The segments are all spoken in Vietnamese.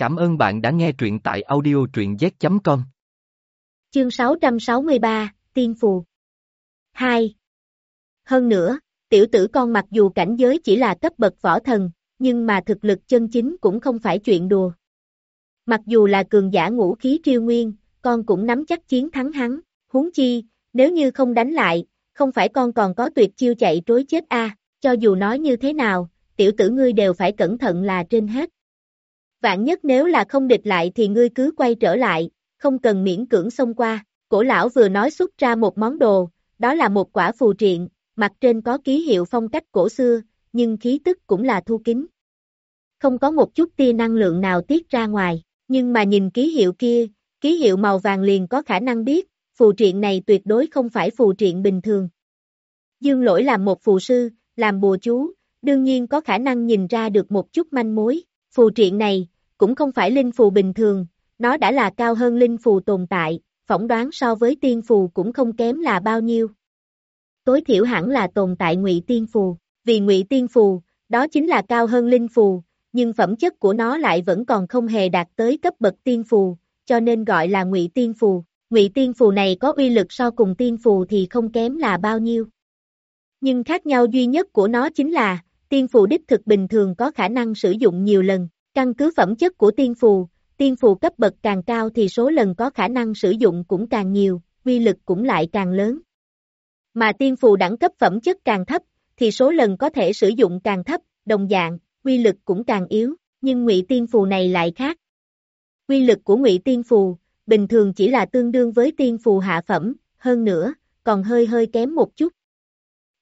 Cảm ơn bạn đã nghe truyện tại audio truyện z.com. Chương 663, Tiên Phù 2. Hơn nữa, tiểu tử con mặc dù cảnh giới chỉ là cấp bậc võ thần, nhưng mà thực lực chân chính cũng không phải chuyện đùa. Mặc dù là cường giả ngũ khí triêu nguyên, con cũng nắm chắc chiến thắng hắn, huống chi, nếu như không đánh lại, không phải con còn có tuyệt chiêu chạy trối chết a cho dù nói như thế nào, tiểu tử ngươi đều phải cẩn thận là trên hết. Vạn nhất nếu là không địch lại thì ngươi cứ quay trở lại, không cần miễn cưỡng xông qua. Cổ lão vừa nói xuất ra một món đồ, đó là một quả phù triện, mặt trên có ký hiệu phong cách cổ xưa, nhưng khí tức cũng là thu kính. Không có một chút tia năng lượng nào tiết ra ngoài, nhưng mà nhìn ký hiệu kia, ký hiệu màu vàng liền có khả năng biết, phù triện này tuyệt đối không phải phù triện bình thường. Dương lỗi làm một phù sư, làm bùa chú, đương nhiên có khả năng nhìn ra được một chút manh mối. Phù triện này, cũng không phải linh phù bình thường, nó đã là cao hơn linh phù tồn tại, phỏng đoán so với tiên phù cũng không kém là bao nhiêu. Tối thiểu hẳn là tồn tại ngụy tiên phù, vì ngụy tiên phù, đó chính là cao hơn linh phù, nhưng phẩm chất của nó lại vẫn còn không hề đạt tới cấp bậc tiên phù, cho nên gọi là ngụy tiên phù. Ngụy tiên phù này có uy lực so cùng tiên phù thì không kém là bao nhiêu. Nhưng khác nhau duy nhất của nó chính là, tiên phù đích thực bình thường có khả năng sử dụng nhiều lần, căn cứ phẩm chất của tiên phù, tiên phù cấp bậc càng cao thì số lần có khả năng sử dụng cũng càng nhiều, uy lực cũng lại càng lớn. Mà tiên phù đẳng cấp phẩm chất càng thấp, thì số lần có thể sử dụng càng thấp, đồng dạng, uy lực cũng càng yếu, nhưng ngụy tiên phù này lại khác. Uy lực của ngụy tiên phù, bình thường chỉ là tương đương với tiên phù hạ phẩm, hơn nữa, còn hơi hơi kém một chút.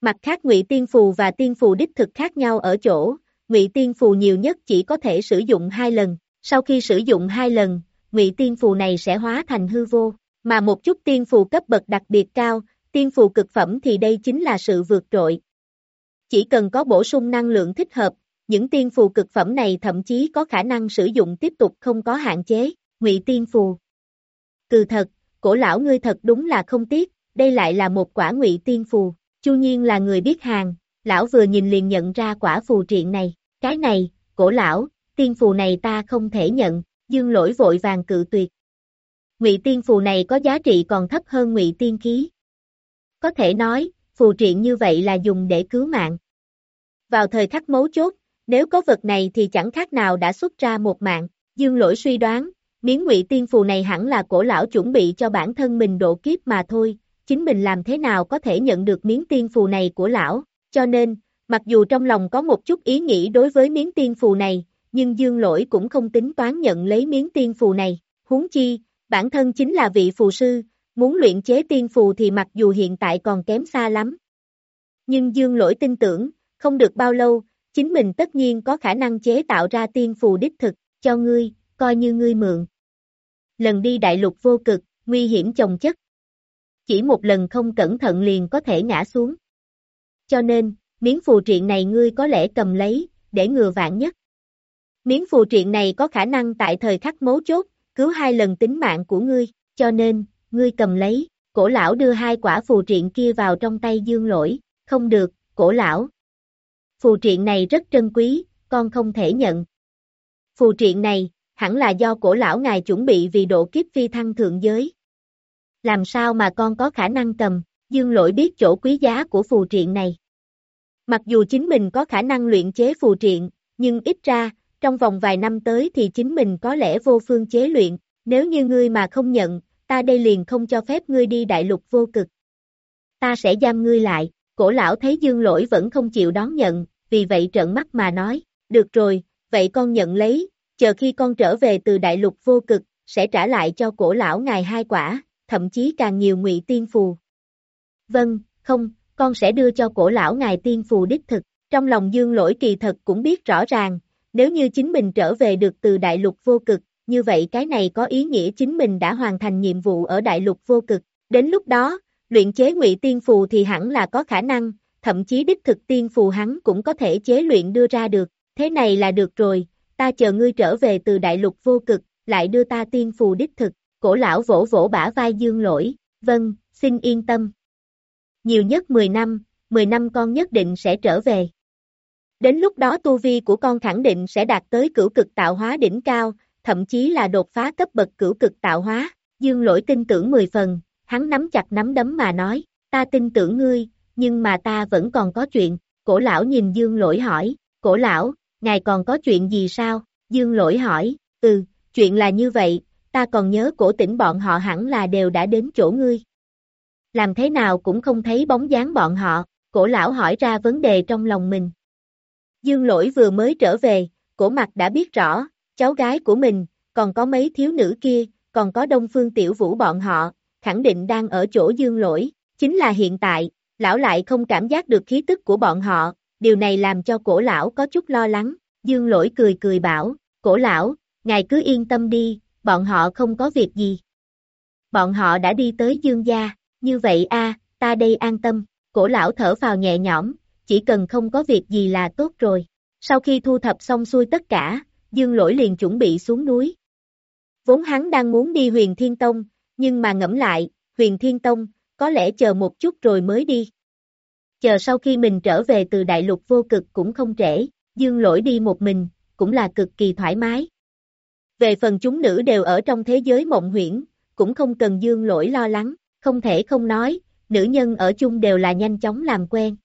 Mặt khác ngụy tiên phù và tiên phù đích thực khác nhau ở chỗ, ngụy tiên phù nhiều nhất chỉ có thể sử dụng hai lần, sau khi sử dụng hai lần, ngụy tiên phù này sẽ hóa thành hư vô, mà một chút tiên phù cấp bậc đặc biệt cao, tiên phù cực phẩm thì đây chính là sự vượt trội. Chỉ cần có bổ sung năng lượng thích hợp, những tiên phù cực phẩm này thậm chí có khả năng sử dụng tiếp tục không có hạn chế, ngụy tiên phù. Cừ thật, cổ lão ngươi thật đúng là không tiếc, đây lại là một quả ngụy tiên phù. Chu Nhiên là người biết hàng, lão vừa nhìn liền nhận ra quả phù triện này, cái này, cổ lão, tiên phù này ta không thể nhận, dương lỗi vội vàng cự tuyệt. Ngụy tiên phù này có giá trị còn thấp hơn ngụy tiên khí. Có thể nói, phù triện như vậy là dùng để cứu mạng. Vào thời khắc mấu chốt, nếu có vật này thì chẳng khác nào đã xuất ra một mạng, dương lỗi suy đoán, miếng ngụy tiên phù này hẳn là cổ lão chuẩn bị cho bản thân mình độ kiếp mà thôi, chính mình làm thế nào có thể nhận được miếng tiên phù này của lão, cho nên, mặc dù trong lòng có một chút ý nghĩ đối với miếng tiên phù này, nhưng dương lỗi cũng không tính toán nhận lấy miếng tiên phù này, huống chi, bản thân chính là vị phù sư, muốn luyện chế tiên phù thì mặc dù hiện tại còn kém xa lắm. Nhưng dương lỗi tin tưởng, không được bao lâu, chính mình tất nhiên có khả năng chế tạo ra tiên phù đích thực, cho ngươi, coi như ngươi mượn. Lần đi đại lục vô cực, nguy hiểm chồng chất, chỉ một lần không cẩn thận liền có thể ngã xuống. Cho nên, miếng phù triện này ngươi có lẽ cầm lấy, để ngừa vạn nhất. Miếng phù triện này có khả năng tại thời khắc mấu chốt, cứu hai lần tính mạng của ngươi, cho nên, ngươi cầm lấy, cổ lão đưa hai quả phù triện kia vào trong tay dương lỗi, không được, cổ lão. Phù triện này rất trân quý, con không thể nhận. Phù triện này, hẳn là do cổ lão ngài chuẩn bị vì độ kiếp phi thăng thượng giới làm sao mà con có khả năng cầm, dương lỗi biết chỗ quý giá của phù triện này. Mặc dù chính mình có khả năng luyện chế phù triện, nhưng ít ra, trong vòng vài năm tới thì chính mình có lẽ vô phương chế luyện, nếu như ngươi mà không nhận, ta đây liền không cho phép ngươi đi đại lục vô cực. Ta sẽ giam ngươi lại, cổ lão thấy dương lỗi vẫn không chịu đón nhận, vì vậy trợn mắt mà nói, được rồi, vậy con nhận lấy, chờ khi con trở về từ đại lục vô cực, sẽ trả lại cho cổ lão ngài hai quả, thậm chí càng nhiều ngụy tiên phù. Vâng, không, con sẽ đưa cho cổ lão ngài tiên phù đích thực. Trong lòng dương lỗi kỳ thật cũng biết rõ ràng, nếu như chính mình trở về được từ đại lục vô cực, như vậy cái này có ý nghĩa chính mình đã hoàn thành nhiệm vụ ở đại lục vô cực. Đến lúc đó, luyện chế ngụy tiên phù thì hẳn là có khả năng, thậm chí đích thực tiên phù hắn cũng có thể chế luyện đưa ra được. Thế này là được rồi, ta chờ ngươi trở về từ đại lục vô cực, lại đưa ta tiên phù đích thực. Cổ lão vỗ vỗ bả vai dương lỗi, vâng, xin yên tâm. Nhiều nhất 10 năm, 10 năm con nhất định sẽ trở về. Đến lúc đó tu vi của con khẳng định sẽ đạt tới cửu cực tạo hóa đỉnh cao, thậm chí là đột phá cấp bậc cửu cực tạo hóa. Dương lỗi tin tưởng 10 phần, hắn nắm chặt nắm đấm mà nói, ta tin tưởng ngươi, nhưng mà ta vẫn còn có chuyện. Cổ lão nhìn Dương lỗi hỏi, cổ lão, ngài còn có chuyện gì sao? Dương lỗi hỏi, ừ, chuyện là như vậy, ta còn nhớ cổ tỉnh bọn họ hẳn là đều đã đến chỗ ngươi. Làm thế nào cũng không thấy bóng dáng bọn họ, cổ lão hỏi ra vấn đề trong lòng mình. Dương lỗi vừa mới trở về, cổ mặt đã biết rõ, cháu gái của mình, còn có mấy thiếu nữ kia, còn có đông phương tiểu vũ bọn họ, khẳng định đang ở chỗ dương lỗi, chính là hiện tại, lão lại không cảm giác được khí tức của bọn họ, điều này làm cho cổ lão có chút lo lắng, dương lỗi cười cười bảo, cổ lão, ngài cứ yên tâm đi, bọn họ không có việc gì. Bọn họ đã đi tới dương gia, như vậy a ta đây an tâm, cổ lão thở vào nhẹ nhõm, chỉ cần không có việc gì là tốt rồi. Sau khi thu thập xong xuôi tất cả, dương lỗi liền chuẩn bị xuống núi. Vốn hắn đang muốn đi huyền thiên tông, nhưng mà ngẫm lại, huyền thiên tông, có lẽ chờ một chút rồi mới đi. Chờ sau khi mình trở về từ đại lục vô cực cũng không trễ, dương lỗi đi một mình, cũng là cực kỳ thoải mái. Về phần chúng nữ đều ở trong thế giới mộng huyễn, cũng không cần dương lỗi lo lắng, không thể không nói, nữ nhân ở chung đều là nhanh chóng làm quen.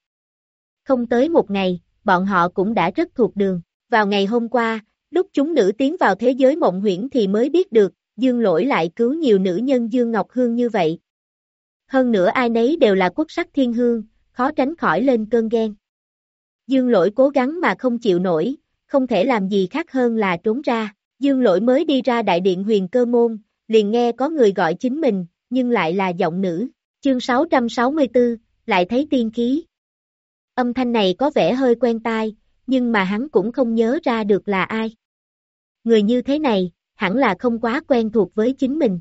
Không tới một ngày, bọn họ cũng đã rất thuộc đường. Vào ngày hôm qua, lúc chúng nữ tiến vào thế giới mộng huyễn thì mới biết được, dương lỗi lại cứu nhiều nữ nhân Dương Ngọc Hương như vậy. Hơn nữa ai nấy đều là quốc sắc thiên hương, khó tránh khỏi lên cơn ghen. Dương lỗi cố gắng mà không chịu nổi, không thể làm gì khác hơn là trốn ra. Dương lỗi mới đi ra đại điện huyền cơ môn, liền nghe có người gọi chính mình, nhưng lại là giọng nữ. Chương 664, lại thấy tiên khí. Âm thanh này có vẻ hơi quen tai, nhưng mà hắn cũng không nhớ ra được là ai. Người như thế này, hẳn là không quá quen thuộc với chính mình.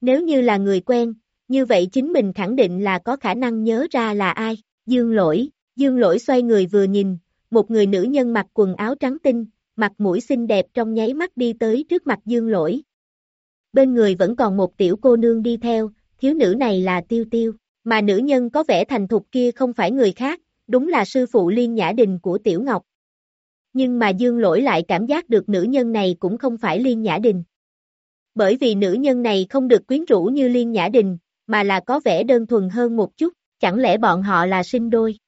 Nếu như là người quen, như vậy chính mình khẳng định là có khả năng nhớ ra là ai. Dương lỗi, dương lỗi xoay người vừa nhìn, một người nữ nhân mặc quần áo trắng tinh, mặt mũi xinh đẹp trong nháy mắt đi tới trước mặt dương lỗi. Bên người vẫn còn một tiểu cô nương đi theo, thiếu nữ này là tiêu tiêu, mà nữ nhân có vẻ thành thục kia không phải người khác, đúng là sư phụ liên nhã đình của tiểu ngọc. Nhưng mà dương lỗi lại cảm giác được nữ nhân này cũng không phải liên nhã đình. Bởi vì nữ nhân này không được quyến rũ như liên nhã đình, mà là có vẻ đơn thuần hơn một chút, chẳng lẽ bọn họ là sinh đôi?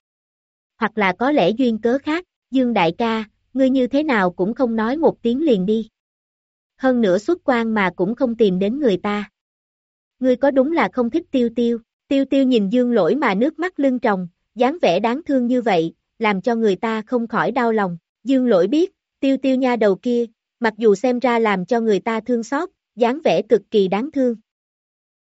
Hoặc là có lẽ duyên cớ khác, Dương đại ca, ngươi như thế nào cũng không nói một tiếng liền đi. Hơn nữa xuất quan mà cũng không tìm đến người ta. Ngươi có đúng là không thích tiêu tiêu, tiêu tiêu nhìn Dương lỗi mà nước mắt lưng tròng, dáng vẻ đáng thương như vậy, làm cho người ta không khỏi đau lòng. Dương lỗi biết, tiêu tiêu nha đầu kia, mặc dù xem ra làm cho người ta thương xót, dáng vẻ cực kỳ đáng thương.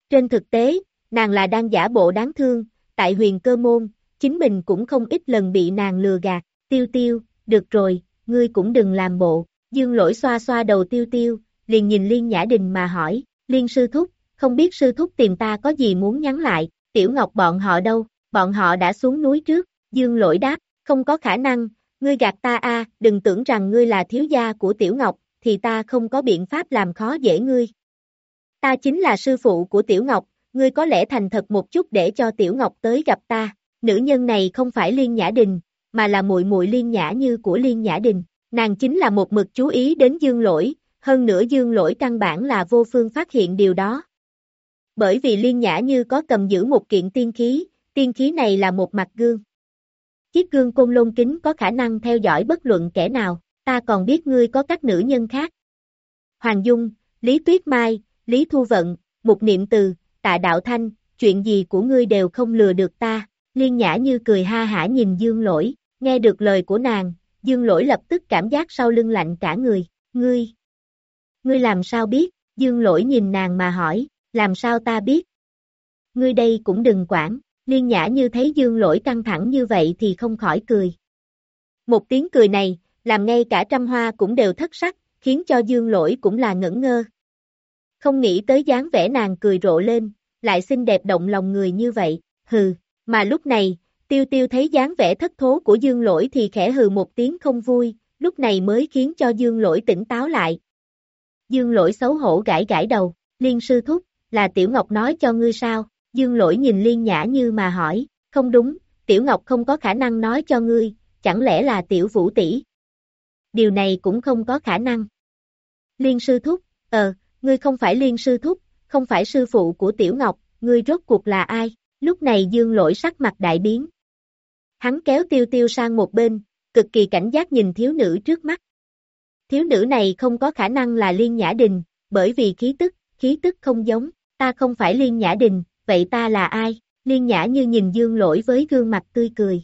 Trên thực tế, nàng là đang giả bộ đáng thương, tại huyền cơ môn, chính mình cũng không ít lần bị nàng lừa gạt, tiêu tiêu, được rồi, ngươi cũng đừng làm bộ, dương lỗi xoa xoa đầu tiêu tiêu, liền nhìn Liên Nhã Đình mà hỏi, Liên sư thúc, không biết sư thúc tìm ta có gì muốn nhắn lại, tiểu ngọc bọn họ đâu, bọn họ đã xuống núi trước, dương lỗi đáp, không có khả năng, ngươi gạt ta a, đừng tưởng rằng ngươi là thiếu gia của tiểu ngọc, thì ta không có biện pháp làm khó dễ ngươi. Ta chính là sư phụ của tiểu ngọc, ngươi có lẽ thành thật một chút để cho Tiểu Ngọc tới gặp ta. Nữ nhân này không phải Liên Nhã Đình, mà là muội muội Liên Nhã như của Liên Nhã Đình. Nàng chính là một mực chú ý đến Dương Lỗi, hơn nữa Dương Lỗi căn bản là vô phương phát hiện điều đó. Bởi vì Liên Nhã như có cầm giữ một kiện tiên khí, tiên khí này là một mặt gương. Chiếc gương côn lôn kính có khả năng theo dõi bất luận kẻ nào, ta còn biết ngươi có các nữ nhân khác. Hoàng Dung, Lý Tuyết Mai, Lý Thu Vận, Mục Niệm Từ, tạ đạo thanh, chuyện gì của ngươi đều không lừa được ta, liên nhã như cười ha hả nhìn dương lỗi, nghe được lời của nàng, dương lỗi lập tức cảm giác sau lưng lạnh cả người, ngươi, ngươi làm sao biết, dương lỗi nhìn nàng mà hỏi, làm sao ta biết, ngươi đây cũng đừng quản, liên nhã như thấy dương lỗi căng thẳng như vậy thì không khỏi cười. Một tiếng cười này, làm ngay cả trăm hoa cũng đều thất sắc, khiến cho dương lỗi cũng là ngẩn ngơ, không nghĩ tới dáng vẻ nàng cười rộ lên, lại xinh đẹp động lòng người như vậy, hừ, mà lúc này, tiêu tiêu thấy dáng vẻ thất thố của dương lỗi thì khẽ hừ một tiếng không vui, lúc này mới khiến cho dương lỗi tỉnh táo lại. Dương lỗi xấu hổ gãi gãi đầu, liên sư thúc, là tiểu ngọc nói cho ngươi sao, dương lỗi nhìn liên nhã như mà hỏi, không đúng, tiểu ngọc không có khả năng nói cho ngươi, chẳng lẽ là tiểu vũ tỷ Điều này cũng không có khả năng. Liên sư thúc, ờ, ngươi không phải liên sư thúc, không phải sư phụ của Tiểu Ngọc, ngươi rốt cuộc là ai? Lúc này dương lỗi sắc mặt đại biến. Hắn kéo tiêu tiêu sang một bên, cực kỳ cảnh giác nhìn thiếu nữ trước mắt. Thiếu nữ này không có khả năng là Liên Nhã Đình, bởi vì khí tức, khí tức không giống, ta không phải Liên Nhã Đình, vậy ta là ai? Liên Nhã như nhìn Dương Lỗi với gương mặt tươi cười.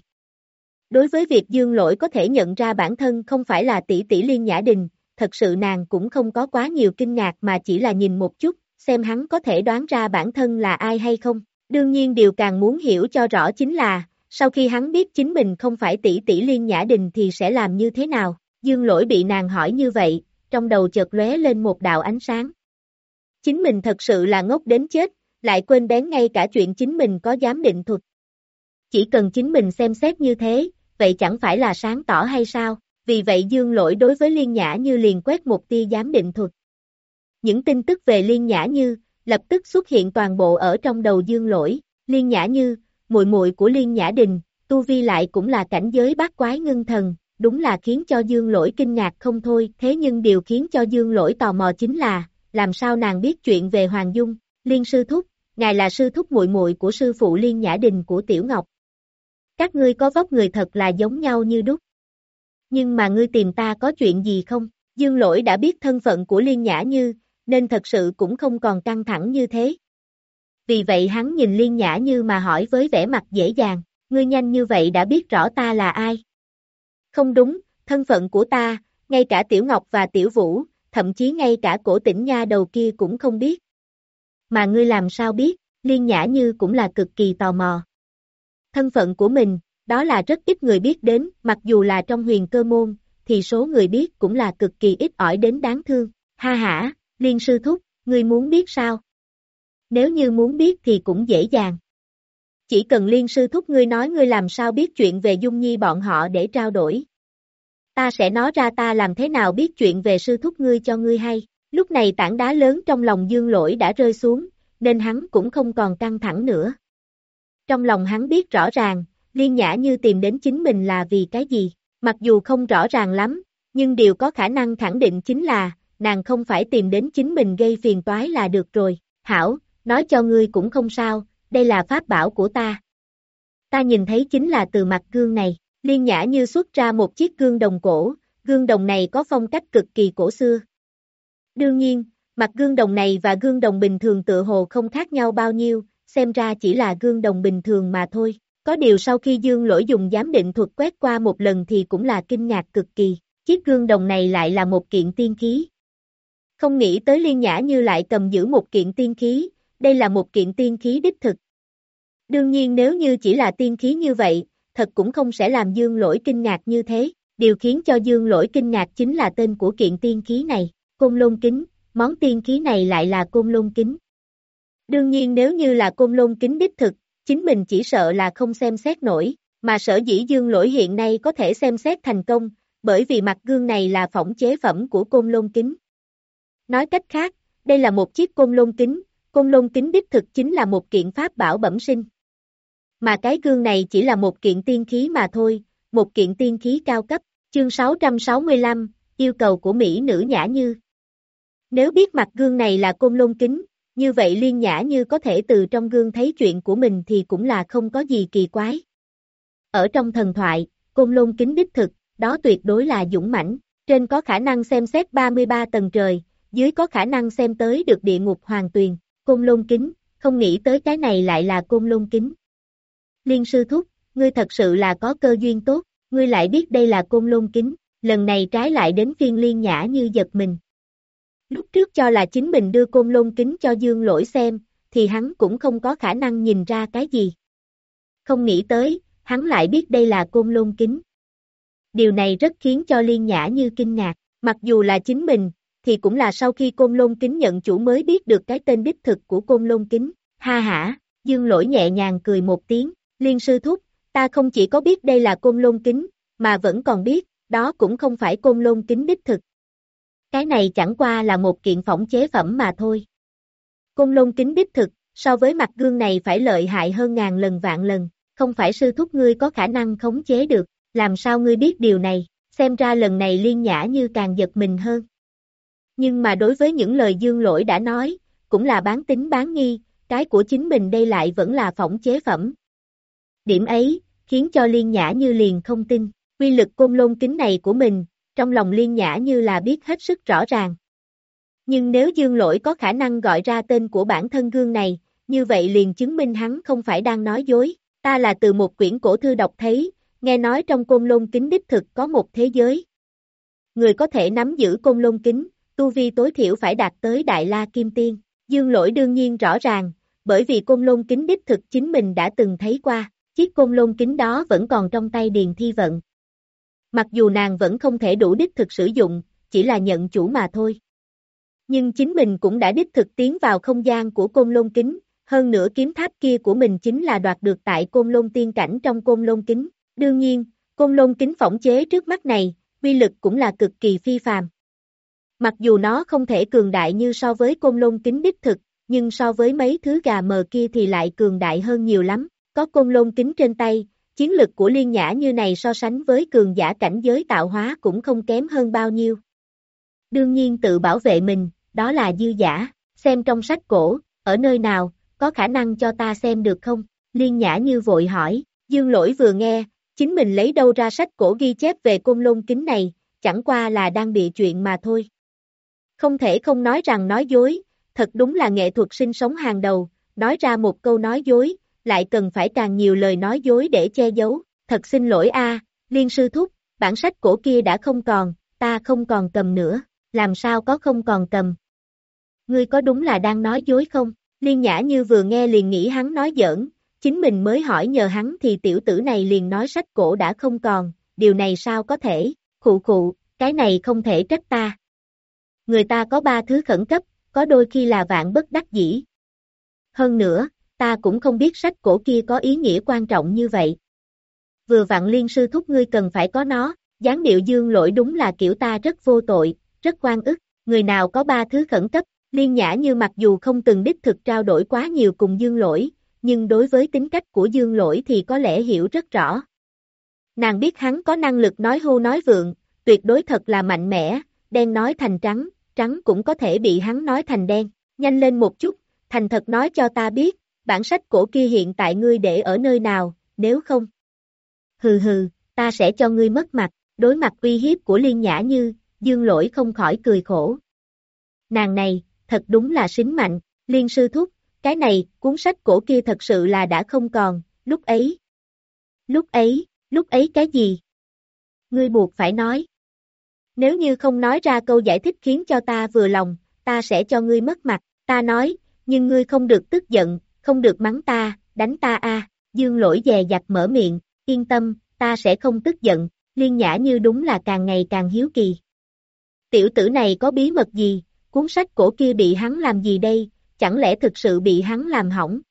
Đối với việc Dương Lỗi có thể nhận ra bản thân không phải là tỷ tỷ Liên Nhã Đình, thật sự nàng cũng không có quá nhiều kinh ngạc mà chỉ là nhìn một chút, xem hắn có thể đoán ra bản thân là ai hay không. Đương nhiên điều càng muốn hiểu cho rõ chính là, sau khi hắn biết chính mình không phải tỷ tỷ Liên Nhã Đình thì sẽ làm như thế nào. Dương lỗi bị nàng hỏi như vậy, trong đầu chợt lóe lên một đạo ánh sáng. Chính mình thật sự là ngốc đến chết, lại quên bén ngay cả chuyện chính mình có dám định thuật. Chỉ cần chính mình xem xét như thế, vậy chẳng phải là sáng tỏ hay sao, vì vậy dương lỗi đối với liên nhã như liền quét một tia dám định thuật. Những tin tức về liên nhã như, lập tức xuất hiện toàn bộ ở trong đầu dương lỗi, liên nhã như, muội muội của liên nhã đình, tu vi lại cũng là cảnh giới bát quái ngưng thần, đúng là khiến cho Dương Lỗi kinh ngạc không thôi, thế nhưng điều khiến cho Dương Lỗi tò mò chính là, làm sao nàng biết chuyện về Hoàng Dung, Liên sư thúc, ngài là sư thúc muội muội của sư phụ Liên Nhã Đình của Tiểu Ngọc. Các ngươi có vóc người thật là giống nhau như đúc. Nhưng mà ngươi tìm ta có chuyện gì không? Dương Lỗi đã biết thân phận của Liên Nhã Như, nên thật sự cũng không còn căng thẳng như thế. Vì vậy hắn nhìn Liên Nhã Như mà hỏi với vẻ mặt dễ dàng, ngươi nhanh như vậy đã biết rõ ta là ai. Không đúng, thân phận của ta, ngay cả Tiểu Ngọc và Tiểu Vũ, thậm chí ngay cả cổ tỉnh nha đầu kia cũng không biết. Mà ngươi làm sao biết, Liên Nhã Như cũng là cực kỳ tò mò. Thân phận của mình, đó là rất ít người biết đến, mặc dù là trong huyền cơ môn, thì số người biết cũng là cực kỳ ít ỏi đến đáng thương. Ha ha, Liên Sư Thúc, ngươi muốn biết sao? Nếu như muốn biết thì cũng dễ dàng chỉ cần liên sư thúc ngươi nói ngươi làm sao biết chuyện về Dung Nhi bọn họ để trao đổi. Ta sẽ nói ra ta làm thế nào biết chuyện về sư thúc ngươi cho ngươi hay. Lúc này tảng đá lớn trong lòng dương lỗi đã rơi xuống, nên hắn cũng không còn căng thẳng nữa. Trong lòng hắn biết rõ ràng, liên nhã như tìm đến chính mình là vì cái gì, mặc dù không rõ ràng lắm, nhưng điều có khả năng khẳng định chính là, nàng không phải tìm đến chính mình gây phiền toái là được rồi. Hảo, nói cho ngươi cũng không sao, đây là pháp bảo của ta. Ta nhìn thấy chính là từ mặt gương này, liên nhã như xuất ra một chiếc gương đồng cổ, gương đồng này có phong cách cực kỳ cổ xưa. Đương nhiên, mặt gương đồng này và gương đồng bình thường tự hồ không khác nhau bao nhiêu, xem ra chỉ là gương đồng bình thường mà thôi. Có điều sau khi Dương Lỗi dùng giám định thuật quét qua một lần thì cũng là kinh ngạc cực kỳ, chiếc gương đồng này lại là một kiện tiên khí. Không nghĩ tới liên nhã như lại cầm giữ một kiện tiên khí, đây là một kiện tiên khí đích thực. Đương nhiên nếu như chỉ là tiên khí như vậy, thật cũng không sẽ làm dương lỗi kinh ngạc như thế, điều khiến cho dương lỗi kinh ngạc chính là tên của kiện tiên khí này, côn lôn kính, món tiên khí này lại là côn lôn kính. Đương nhiên nếu như là côn lôn kính đích thực, chính mình chỉ sợ là không xem xét nổi, mà sở dĩ dương lỗi hiện nay có thể xem xét thành công, bởi vì mặt gương này là phỏng chế phẩm của côn lôn kính. Nói cách khác, đây là một chiếc côn lôn kính, Côn lôn kính đích thực chính là một kiện pháp bảo bẩm sinh. Mà cái gương này chỉ là một kiện tiên khí mà thôi, một kiện tiên khí cao cấp, chương 665, yêu cầu của Mỹ nữ Nhã Như. Nếu biết mặt gương này là côn lôn kính, như vậy Liên Nhã Như có thể từ trong gương thấy chuyện của mình thì cũng là không có gì kỳ quái. Ở trong thần thoại, côn lôn kính đích thực, đó tuyệt đối là dũng mãnh, trên có khả năng xem xét 33 tầng trời, dưới có khả năng xem tới được địa ngục hoàng tuyền. Côn lôn kính, không nghĩ tới cái này lại là côn lôn kính. Liên sư thúc, ngươi thật sự là có cơ duyên tốt, ngươi lại biết đây là côn lôn kính, lần này trái lại đến phiên liên nhã như giật mình. Lúc trước cho là chính mình đưa côn lôn kính cho dương lỗi xem, thì hắn cũng không có khả năng nhìn ra cái gì. Không nghĩ tới, hắn lại biết đây là côn lôn kính. Điều này rất khiến cho liên nhã như kinh ngạc, mặc dù là chính mình, thì cũng là sau khi côn lôn kính nhận chủ mới biết được cái tên đích thực của côn lôn kính. Ha hả, dương lỗi nhẹ nhàng cười một tiếng, liên sư thúc, ta không chỉ có biết đây là côn lôn kính, mà vẫn còn biết, đó cũng không phải côn lôn kính đích thực. Cái này chẳng qua là một kiện phỏng chế phẩm mà thôi. Côn lôn kính đích thực, so với mặt gương này phải lợi hại hơn ngàn lần vạn lần, không phải sư thúc ngươi có khả năng khống chế được, làm sao ngươi biết điều này, xem ra lần này liên nhã như càng giật mình hơn. Nhưng mà đối với những lời dương lỗi đã nói, cũng là bán tính bán nghi, cái của chính mình đây lại vẫn là phỏng chế phẩm. Điểm ấy, khiến cho liên nhã như liền không tin, quy lực côn lôn kính này của mình, trong lòng liên nhã như là biết hết sức rõ ràng. Nhưng nếu dương lỗi có khả năng gọi ra tên của bản thân gương này, như vậy liền chứng minh hắn không phải đang nói dối, ta là từ một quyển cổ thư đọc thấy, nghe nói trong côn lôn kính đích thực có một thế giới. Người có thể nắm giữ côn lôn kính, tu vi tối thiểu phải đạt tới Đại La Kim Tiên. Dương lỗi đương nhiên rõ ràng, bởi vì côn lôn kính đích thực chính mình đã từng thấy qua, chiếc côn lôn kính đó vẫn còn trong tay Điền Thi Vận. Mặc dù nàng vẫn không thể đủ đích thực sử dụng, chỉ là nhận chủ mà thôi. Nhưng chính mình cũng đã đích thực tiến vào không gian của côn lôn kính, hơn nữa kiếm tháp kia của mình chính là đoạt được tại côn lôn tiên cảnh trong côn lôn kính. Đương nhiên, côn lôn kính phỏng chế trước mắt này, uy lực cũng là cực kỳ phi phàm. Mặc dù nó không thể cường đại như so với côn lôn kính đích thực, nhưng so với mấy thứ gà mờ kia thì lại cường đại hơn nhiều lắm. Có côn lôn kính trên tay, chiến lực của liên nhã như này so sánh với cường giả cảnh giới tạo hóa cũng không kém hơn bao nhiêu. Đương nhiên tự bảo vệ mình, đó là dư giả, xem trong sách cổ, ở nơi nào, có khả năng cho ta xem được không? Liên nhã như vội hỏi, dương lỗi vừa nghe, chính mình lấy đâu ra sách cổ ghi chép về côn lôn kính này, chẳng qua là đang bị chuyện mà thôi. Không thể không nói rằng nói dối, thật đúng là nghệ thuật sinh sống hàng đầu, nói ra một câu nói dối, lại cần phải càng nhiều lời nói dối để che giấu, thật xin lỗi a, liên sư thúc, bản sách cổ kia đã không còn, ta không còn cầm nữa, làm sao có không còn cầm. Ngươi có đúng là đang nói dối không? Liên Nhã như vừa nghe liền nghĩ hắn nói giỡn, chính mình mới hỏi nhờ hắn thì tiểu tử này liền nói sách cổ đã không còn, điều này sao có thể, khụ khụ, cái này không thể trách ta. Người ta có ba thứ khẩn cấp, có đôi khi là vạn bất đắc dĩ. Hơn nữa, ta cũng không biết sách cổ kia có ý nghĩa quan trọng như vậy. Vừa vặn liên sư thúc ngươi cần phải có nó, Gián điệu dương lỗi đúng là kiểu ta rất vô tội, rất quan ức, người nào có ba thứ khẩn cấp, liên nhã như mặc dù không từng đích thực trao đổi quá nhiều cùng dương lỗi, nhưng đối với tính cách của dương lỗi thì có lẽ hiểu rất rõ. Nàng biết hắn có năng lực nói hô nói vượng, tuyệt đối thật là mạnh mẽ, đen nói thành trắng, trắng cũng có thể bị hắn nói thành đen, nhanh lên một chút, thành thật nói cho ta biết, bản sách cổ kia hiện tại ngươi để ở nơi nào, nếu không. Hừ hừ, ta sẽ cho ngươi mất mặt, đối mặt uy hiếp của liên nhã như, dương lỗi không khỏi cười khổ. Nàng này, thật đúng là xính mạnh, liên sư thúc, cái này, cuốn sách cổ kia thật sự là đã không còn, lúc ấy. Lúc ấy, lúc ấy cái gì? Ngươi buộc phải nói. Nếu như không nói ra câu giải thích khiến cho ta vừa lòng, ta sẽ cho ngươi mất mặt, ta nói, nhưng ngươi không được tức giận, không được mắng ta, đánh ta a. Dương lỗi dè dặt mở miệng, yên tâm, ta sẽ không tức giận, liên nhã như đúng là càng ngày càng hiếu kỳ. Tiểu tử này có bí mật gì, cuốn sách cổ kia bị hắn làm gì đây, chẳng lẽ thực sự bị hắn làm hỏng?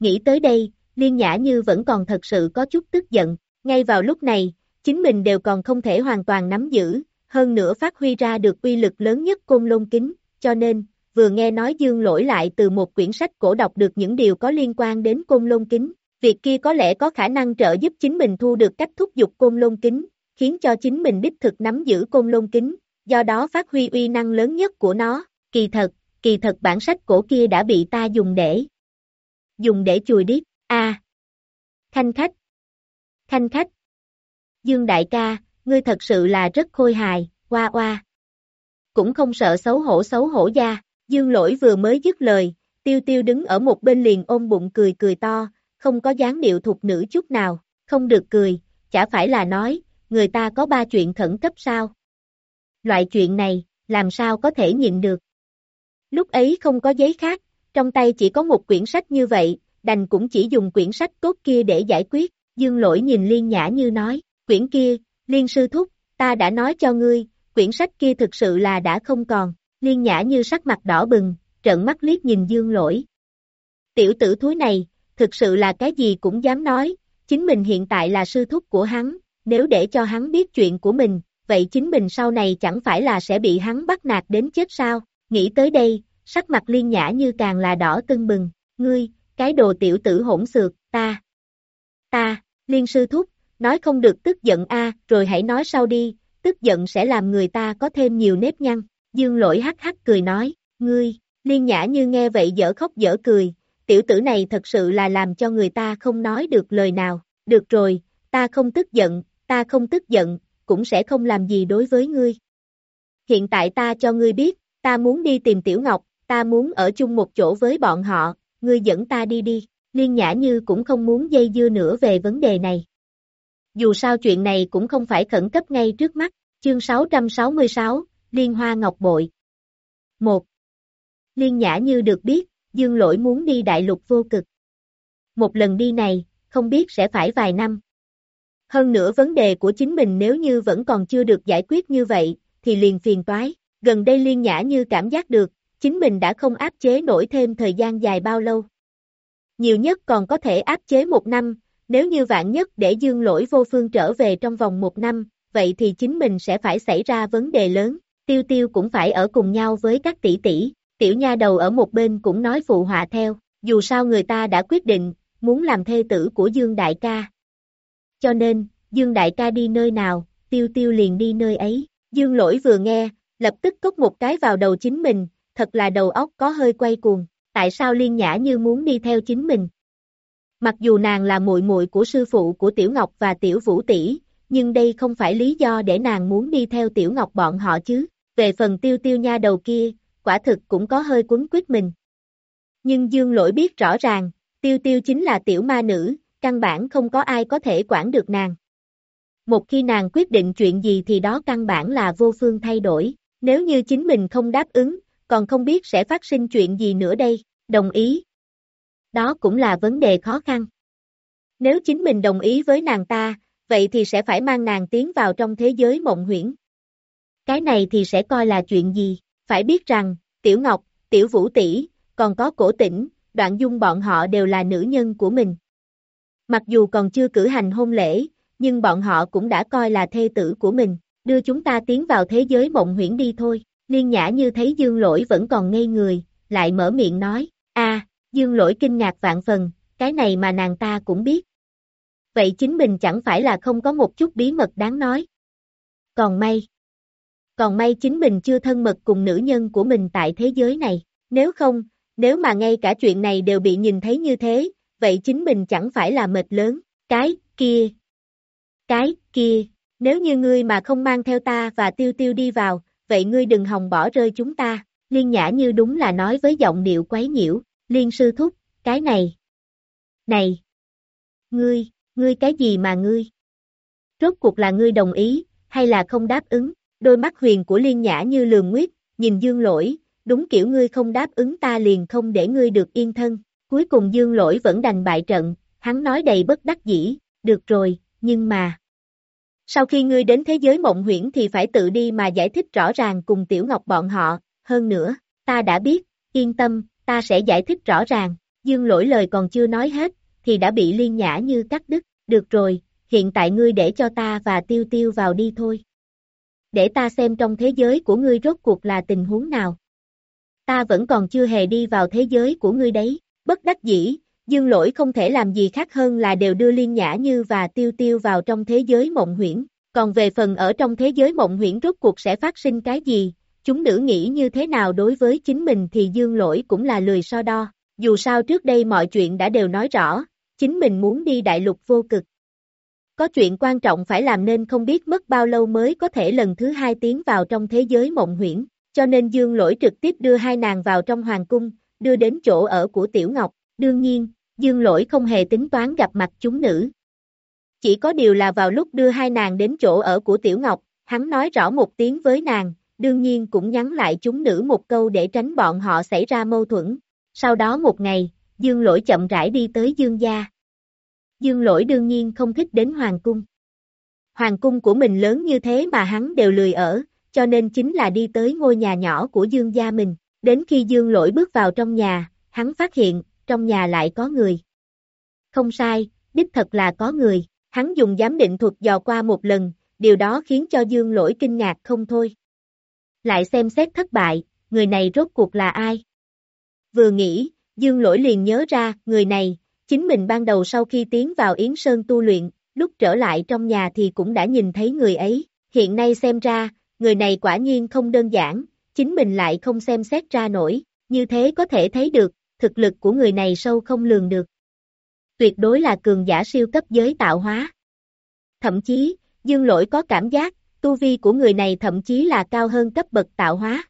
Nghĩ tới đây, liên nhã như vẫn còn thật sự có chút tức giận, ngay vào lúc này, chính mình đều còn không thể hoàn toàn nắm giữ, hơn nữa phát huy ra được uy lực lớn nhất côn lôn kính, cho nên, vừa nghe nói dương lỗi lại từ một quyển sách cổ đọc được những điều có liên quan đến côn lôn kính, việc kia có lẽ có khả năng trợ giúp chính mình thu được cách thúc giục côn lôn kính, khiến cho chính mình đích thực nắm giữ côn lôn kính, do đó phát huy uy năng lớn nhất của nó, kỳ thật, kỳ thật bản sách cổ kia đã bị ta dùng để dùng để chùi điếc, a. À. Khanh khách. Khanh khách. Dương đại ca, ngươi thật sự là rất khôi hài, qua qua. Cũng không sợ xấu hổ xấu hổ da, Dương lỗi vừa mới dứt lời, tiêu tiêu đứng ở một bên liền ôm bụng cười cười to, không có dáng điệu thục nữ chút nào, không được cười, chả phải là nói, người ta có ba chuyện khẩn cấp sao. Loại chuyện này, làm sao có thể nhịn được. Lúc ấy không có giấy khác, trong tay chỉ có một quyển sách như vậy, đành cũng chỉ dùng quyển sách tốt kia để giải quyết, dương lỗi nhìn liên nhã như nói, quyển kia, liên sư thúc, ta đã nói cho ngươi, quyển sách kia thực sự là đã không còn, liên nhã như sắc mặt đỏ bừng, trợn mắt liếc nhìn dương lỗi. Tiểu tử thúi này, thực sự là cái gì cũng dám nói, chính mình hiện tại là sư thúc của hắn, nếu để cho hắn biết chuyện của mình, vậy chính mình sau này chẳng phải là sẽ bị hắn bắt nạt đến chết sao, nghĩ tới đây, sắc mặt liên nhã như càng là đỏ tưng bừng, ngươi, cái đồ tiểu tử hỗn xược, ta, ta, liên sư thúc, nói không được tức giận a, rồi hãy nói sau đi, tức giận sẽ làm người ta có thêm nhiều nếp nhăn, Dương lỗi hắc hắc cười nói, ngươi, liên nhã như nghe vậy dở khóc dở cười, tiểu tử này thật sự là làm cho người ta không nói được lời nào, được rồi, ta không tức giận, ta không tức giận, cũng sẽ không làm gì đối với ngươi. Hiện tại ta cho ngươi biết, ta muốn đi tìm Tiểu Ngọc, ta muốn ở chung một chỗ với bọn họ, ngươi dẫn ta đi đi, Liên Nhã Như cũng không muốn dây dưa nữa về vấn đề này. Dù sao chuyện này cũng không phải khẩn cấp ngay trước mắt, chương 666, Liên Hoa Ngọc Bội. 1. Liên Nhã Như được biết, Dương Lỗi muốn đi đại lục vô cực. Một lần đi này, không biết sẽ phải vài năm. Hơn nữa vấn đề của chính mình nếu như vẫn còn chưa được giải quyết như vậy, thì liền phiền toái. Gần đây Liên Nhã Như cảm giác được, chính mình đã không áp chế nổi thêm thời gian dài bao lâu. Nhiều nhất còn có thể áp chế một năm, nếu như vạn nhất để dương lỗi vô phương trở về trong vòng một năm, vậy thì chính mình sẽ phải xảy ra vấn đề lớn, tiêu tiêu cũng phải ở cùng nhau với các tỷ tỷ, tiểu nha đầu ở một bên cũng nói phụ họa theo, dù sao người ta đã quyết định, muốn làm thê tử của Dương Đại ca. Cho nên, Dương Đại ca đi nơi nào, tiêu tiêu liền đi nơi ấy, Dương lỗi vừa nghe, lập tức cốc một cái vào đầu chính mình, thật là đầu óc có hơi quay cuồng, tại sao Liên Nhã như muốn đi theo chính mình? Mặc dù nàng là muội muội của sư phụ của Tiểu Ngọc và Tiểu Vũ tỷ, nhưng đây không phải lý do để nàng muốn đi theo Tiểu Ngọc bọn họ chứ. Về phần tiêu tiêu nha đầu kia, quả thực cũng có hơi quấn quýt mình. Nhưng Dương Lỗi biết rõ ràng, tiêu tiêu chính là tiểu ma nữ, căn bản không có ai có thể quản được nàng. Một khi nàng quyết định chuyện gì thì đó căn bản là vô phương thay đổi, nếu như chính mình không đáp ứng, còn không biết sẽ phát sinh chuyện gì nữa đây, đồng ý. Đó cũng là vấn đề khó khăn. Nếu chính mình đồng ý với nàng ta, vậy thì sẽ phải mang nàng tiến vào trong thế giới mộng huyễn. Cái này thì sẽ coi là chuyện gì, phải biết rằng, Tiểu Ngọc, Tiểu Vũ Tỷ, còn có cổ tỉnh, đoạn dung bọn họ đều là nữ nhân của mình. Mặc dù còn chưa cử hành hôn lễ, nhưng bọn họ cũng đã coi là thê tử của mình, đưa chúng ta tiến vào thế giới mộng huyễn đi thôi. Liên nhã như thấy dương lỗi vẫn còn ngây người, lại mở miệng nói, a dương lỗi kinh ngạc vạn phần, cái này mà nàng ta cũng biết. Vậy chính mình chẳng phải là không có một chút bí mật đáng nói. Còn may. Còn may chính mình chưa thân mật cùng nữ nhân của mình tại thế giới này, nếu không, nếu mà ngay cả chuyện này đều bị nhìn thấy như thế, vậy chính mình chẳng phải là mệt lớn, cái, kia. Cái, kia, nếu như ngươi mà không mang theo ta và tiêu tiêu đi vào, vậy ngươi đừng hòng bỏ rơi chúng ta, liên nhã như đúng là nói với giọng điệu quấy nhiễu, liên sư thúc, cái này. Này! Ngươi, ngươi cái gì mà ngươi? Rốt cuộc là ngươi đồng ý, hay là không đáp ứng? Đôi mắt huyền của liên nhã như lường nguyết, nhìn dương lỗi, đúng kiểu ngươi không đáp ứng ta liền không để ngươi được yên thân. Cuối cùng dương lỗi vẫn đành bại trận, hắn nói đầy bất đắc dĩ, được rồi, nhưng mà... Sau khi ngươi đến thế giới mộng huyễn thì phải tự đi mà giải thích rõ ràng cùng Tiểu Ngọc bọn họ, hơn nữa, ta đã biết, yên tâm, ta sẽ giải thích rõ ràng, dương lỗi lời còn chưa nói hết, thì đã bị liên nhã như cắt đứt, được rồi, hiện tại ngươi để cho ta và tiêu tiêu vào đi thôi. Để ta xem trong thế giới của ngươi rốt cuộc là tình huống nào. Ta vẫn còn chưa hề đi vào thế giới của ngươi đấy, bất đắc dĩ, Dương lỗi không thể làm gì khác hơn là đều đưa Liên Nhã Như và Tiêu Tiêu vào trong thế giới mộng huyễn. Còn về phần ở trong thế giới mộng huyễn rốt cuộc sẽ phát sinh cái gì, chúng nữ nghĩ như thế nào đối với chính mình thì Dương lỗi cũng là lười so đo. Dù sao trước đây mọi chuyện đã đều nói rõ, chính mình muốn đi đại lục vô cực. Có chuyện quan trọng phải làm nên không biết mất bao lâu mới có thể lần thứ hai tiến vào trong thế giới mộng huyễn, cho nên Dương lỗi trực tiếp đưa hai nàng vào trong hoàng cung, đưa đến chỗ ở của Tiểu Ngọc. Đương nhiên, Dương lỗi không hề tính toán gặp mặt chúng nữ. Chỉ có điều là vào lúc đưa hai nàng đến chỗ ở của Tiểu Ngọc, hắn nói rõ một tiếng với nàng, đương nhiên cũng nhắn lại chúng nữ một câu để tránh bọn họ xảy ra mâu thuẫn. Sau đó một ngày, Dương lỗi chậm rãi đi tới Dương gia. Dương lỗi đương nhiên không thích đến Hoàng cung. Hoàng cung của mình lớn như thế mà hắn đều lười ở, cho nên chính là đi tới ngôi nhà nhỏ của Dương gia mình. Đến khi Dương lỗi bước vào trong nhà, hắn phát hiện, trong nhà lại có người. Không sai, đích thật là có người, hắn dùng giám định thuật dò qua một lần, điều đó khiến cho Dương lỗi kinh ngạc không thôi. Lại xem xét thất bại, người này rốt cuộc là ai? Vừa nghĩ, Dương lỗi liền nhớ ra, người này, chính mình ban đầu sau khi tiến vào Yến Sơn tu luyện, lúc trở lại trong nhà thì cũng đã nhìn thấy người ấy, hiện nay xem ra, người này quả nhiên không đơn giản, chính mình lại không xem xét ra nổi, như thế có thể thấy được, thực lực của người này sâu không lường được. Tuyệt đối là cường giả siêu cấp giới tạo hóa. Thậm chí, dương lỗi có cảm giác, tu vi của người này thậm chí là cao hơn cấp bậc tạo hóa.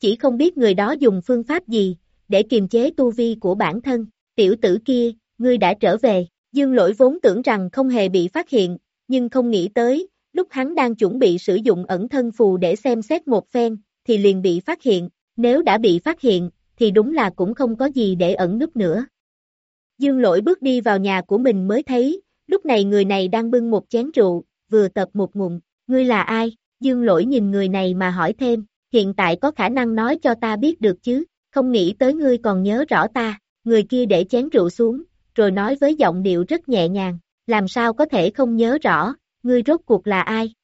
Chỉ không biết người đó dùng phương pháp gì, để kiềm chế tu vi của bản thân, tiểu tử kia, ngươi đã trở về, dương lỗi vốn tưởng rằng không hề bị phát hiện, nhưng không nghĩ tới, lúc hắn đang chuẩn bị sử dụng ẩn thân phù để xem xét một phen, thì liền bị phát hiện, nếu đã bị phát hiện, thì đúng là cũng không có gì để ẩn núp nữa. Dương lỗi bước đi vào nhà của mình mới thấy, lúc này người này đang bưng một chén rượu, vừa tập một ngụm, ngươi là ai? Dương lỗi nhìn người này mà hỏi thêm, hiện tại có khả năng nói cho ta biết được chứ, không nghĩ tới ngươi còn nhớ rõ ta, người kia để chén rượu xuống, rồi nói với giọng điệu rất nhẹ nhàng, làm sao có thể không nhớ rõ, ngươi rốt cuộc là ai?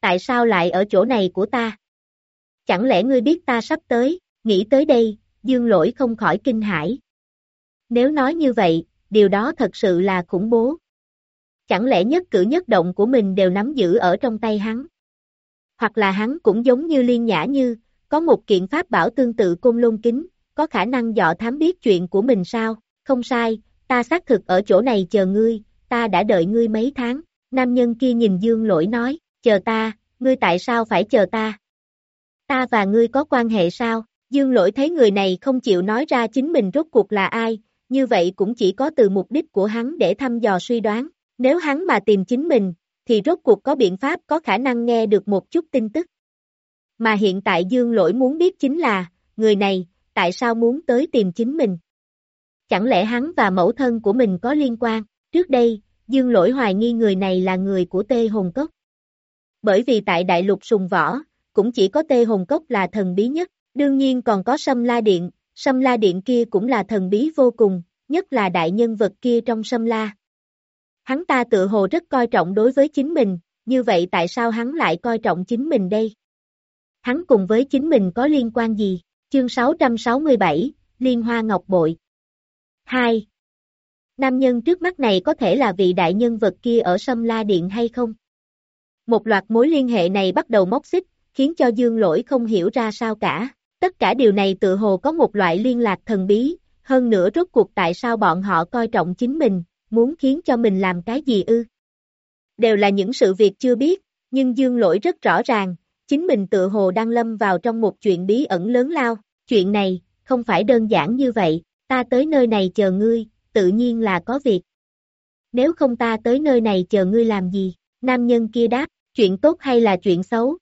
Tại sao lại ở chỗ này của ta? Chẳng lẽ ngươi biết ta sắp tới, nghĩ tới đây, dương lỗi không khỏi kinh hãi. Nếu nói như vậy, điều đó thật sự là khủng bố. Chẳng lẽ nhất cử nhất động của mình đều nắm giữ ở trong tay hắn? Hoặc là hắn cũng giống như liên nhã như, có một kiện pháp bảo tương tự côn lôn kính, có khả năng dọ thám biết chuyện của mình sao? Không sai, ta xác thực ở chỗ này chờ ngươi, ta đã đợi ngươi mấy tháng. Nam nhân kia nhìn dương lỗi nói, chờ ta, ngươi tại sao phải chờ ta? Ta và ngươi có quan hệ sao? Dương lỗi thấy người này không chịu nói ra chính mình rốt cuộc là ai, như vậy cũng chỉ có từ mục đích của hắn để thăm dò suy đoán. Nếu hắn mà tìm chính mình, thì rốt cuộc có biện pháp có khả năng nghe được một chút tin tức. Mà hiện tại Dương lỗi muốn biết chính là, người này, tại sao muốn tới tìm chính mình? Chẳng lẽ hắn và mẫu thân của mình có liên quan? Trước đây, Dương lỗi hoài nghi người này là người của Tê Hồn Cốc. Bởi vì tại Đại Lục Sùng Võ, cũng chỉ có Tê Hồn Cốc là thần bí nhất, đương nhiên còn có Sâm La Điện, Sâm La Điện kia cũng là thần bí vô cùng, nhất là đại nhân vật kia trong Sâm La. Hắn ta tự hồ rất coi trọng đối với chính mình, như vậy tại sao hắn lại coi trọng chính mình đây? Hắn cùng với chính mình có liên quan gì? Chương 667, Liên Hoa Ngọc Bội 2. Nam nhân trước mắt này có thể là vị đại nhân vật kia ở Sâm La Điện hay không? Một loạt mối liên hệ này bắt đầu móc xích, khiến cho Dương Lỗi không hiểu ra sao cả. Tất cả điều này tự hồ có một loại liên lạc thần bí, hơn nữa rốt cuộc tại sao bọn họ coi trọng chính mình, muốn khiến cho mình làm cái gì ư? Đều là những sự việc chưa biết, nhưng Dương Lỗi rất rõ ràng, chính mình tự hồ đang lâm vào trong một chuyện bí ẩn lớn lao. Chuyện này, không phải đơn giản như vậy, ta tới nơi này chờ ngươi, tự nhiên là có việc. Nếu không ta tới nơi này chờ ngươi làm gì? Nam nhân kia đáp, chuyện tốt hay là chuyện xấu?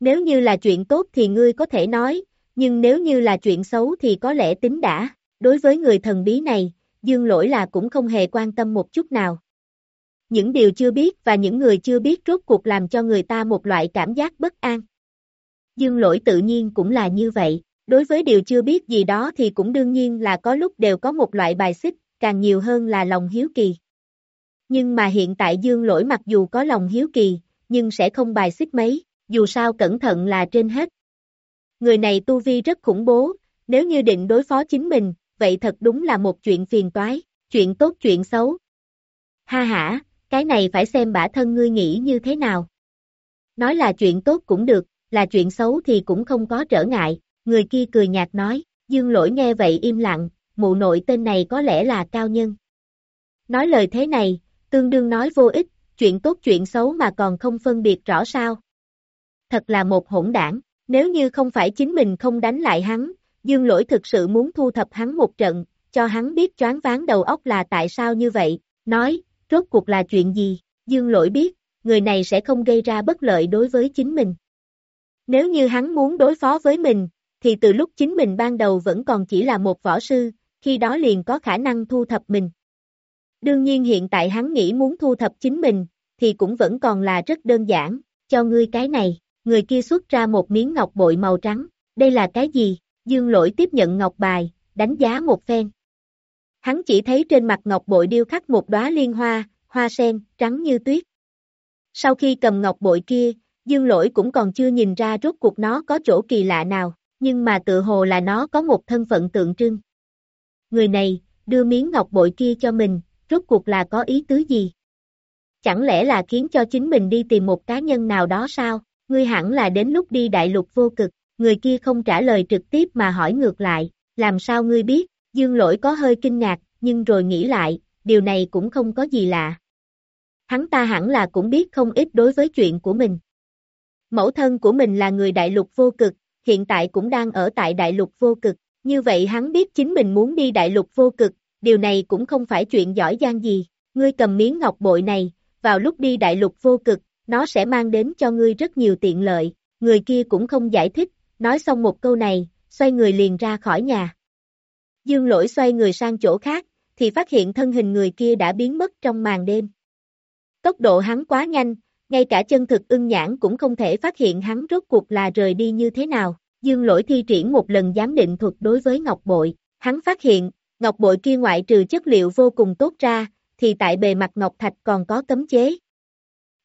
Nếu như là chuyện tốt thì ngươi có thể nói, nhưng nếu như là chuyện xấu thì có lẽ tính đã. Đối với người thần bí này, dương lỗi là cũng không hề quan tâm một chút nào. Những điều chưa biết và những người chưa biết rốt cuộc làm cho người ta một loại cảm giác bất an. Dương lỗi tự nhiên cũng là như vậy, đối với điều chưa biết gì đó thì cũng đương nhiên là có lúc đều có một loại bài xích, càng nhiều hơn là lòng hiếu kỳ. Nhưng mà hiện tại dương lỗi mặc dù có lòng hiếu kỳ, nhưng sẽ không bài xích mấy, dù sao cẩn thận là trên hết. Người này tu vi rất khủng bố, nếu như định đối phó chính mình, vậy thật đúng là một chuyện phiền toái, chuyện tốt chuyện xấu. Ha ha, cái này phải xem bản thân ngươi nghĩ như thế nào. Nói là chuyện tốt cũng được, là chuyện xấu thì cũng không có trở ngại, người kia cười nhạt nói, dương lỗi nghe vậy im lặng, mụ nội tên này có lẽ là cao nhân. Nói lời thế này, tương đương nói vô ích, chuyện tốt chuyện xấu mà còn không phân biệt rõ sao. Thật là một hỗn đảng, nếu như không phải chính mình không đánh lại hắn, dương lỗi thực sự muốn thu thập hắn một trận, cho hắn biết choáng ván đầu óc là tại sao như vậy, nói, rốt cuộc là chuyện gì, dương lỗi biết, người này sẽ không gây ra bất lợi đối với chính mình. Nếu như hắn muốn đối phó với mình, thì từ lúc chính mình ban đầu vẫn còn chỉ là một võ sư, khi đó liền có khả năng thu thập mình. Đương nhiên hiện tại hắn nghĩ muốn thu thập chính mình, thì cũng vẫn còn là rất đơn giản, cho ngươi cái này, người kia xuất ra một miếng ngọc bội màu trắng, đây là cái gì? Dương lỗi tiếp nhận ngọc bài, đánh giá một phen. Hắn chỉ thấy trên mặt ngọc bội điêu khắc một đóa liên hoa, hoa sen, trắng như tuyết. Sau khi cầm ngọc bội kia, dương lỗi cũng còn chưa nhìn ra rốt cuộc nó có chỗ kỳ lạ nào, nhưng mà tự hồ là nó có một thân phận tượng trưng. Người này, đưa miếng ngọc bội kia cho mình, rốt cuộc là có ý tứ gì? Chẳng lẽ là khiến cho chính mình đi tìm một cá nhân nào đó sao? ngươi hẳn là đến lúc đi đại lục vô cực, người kia không trả lời trực tiếp mà hỏi ngược lại, làm sao ngươi biết, dương lỗi có hơi kinh ngạc, nhưng rồi nghĩ lại, điều này cũng không có gì lạ. Hắn ta hẳn là cũng biết không ít đối với chuyện của mình. Mẫu thân của mình là người đại lục vô cực, hiện tại cũng đang ở tại đại lục vô cực, như vậy hắn biết chính mình muốn đi đại lục vô cực, điều này cũng không phải chuyện giỏi giang gì, ngươi cầm miếng ngọc bội này, vào lúc đi đại lục vô cực, nó sẽ mang đến cho ngươi rất nhiều tiện lợi, người kia cũng không giải thích, nói xong một câu này, xoay người liền ra khỏi nhà. Dương lỗi xoay người sang chỗ khác, thì phát hiện thân hình người kia đã biến mất trong màn đêm. Tốc độ hắn quá nhanh, ngay cả chân thực ưng nhãn cũng không thể phát hiện hắn rốt cuộc là rời đi như thế nào. Dương lỗi thi triển một lần giám định thuật đối với ngọc bội, hắn phát hiện, ngọc bội kia ngoại trừ chất liệu vô cùng tốt ra, thì tại bề mặt ngọc thạch còn có cấm chế.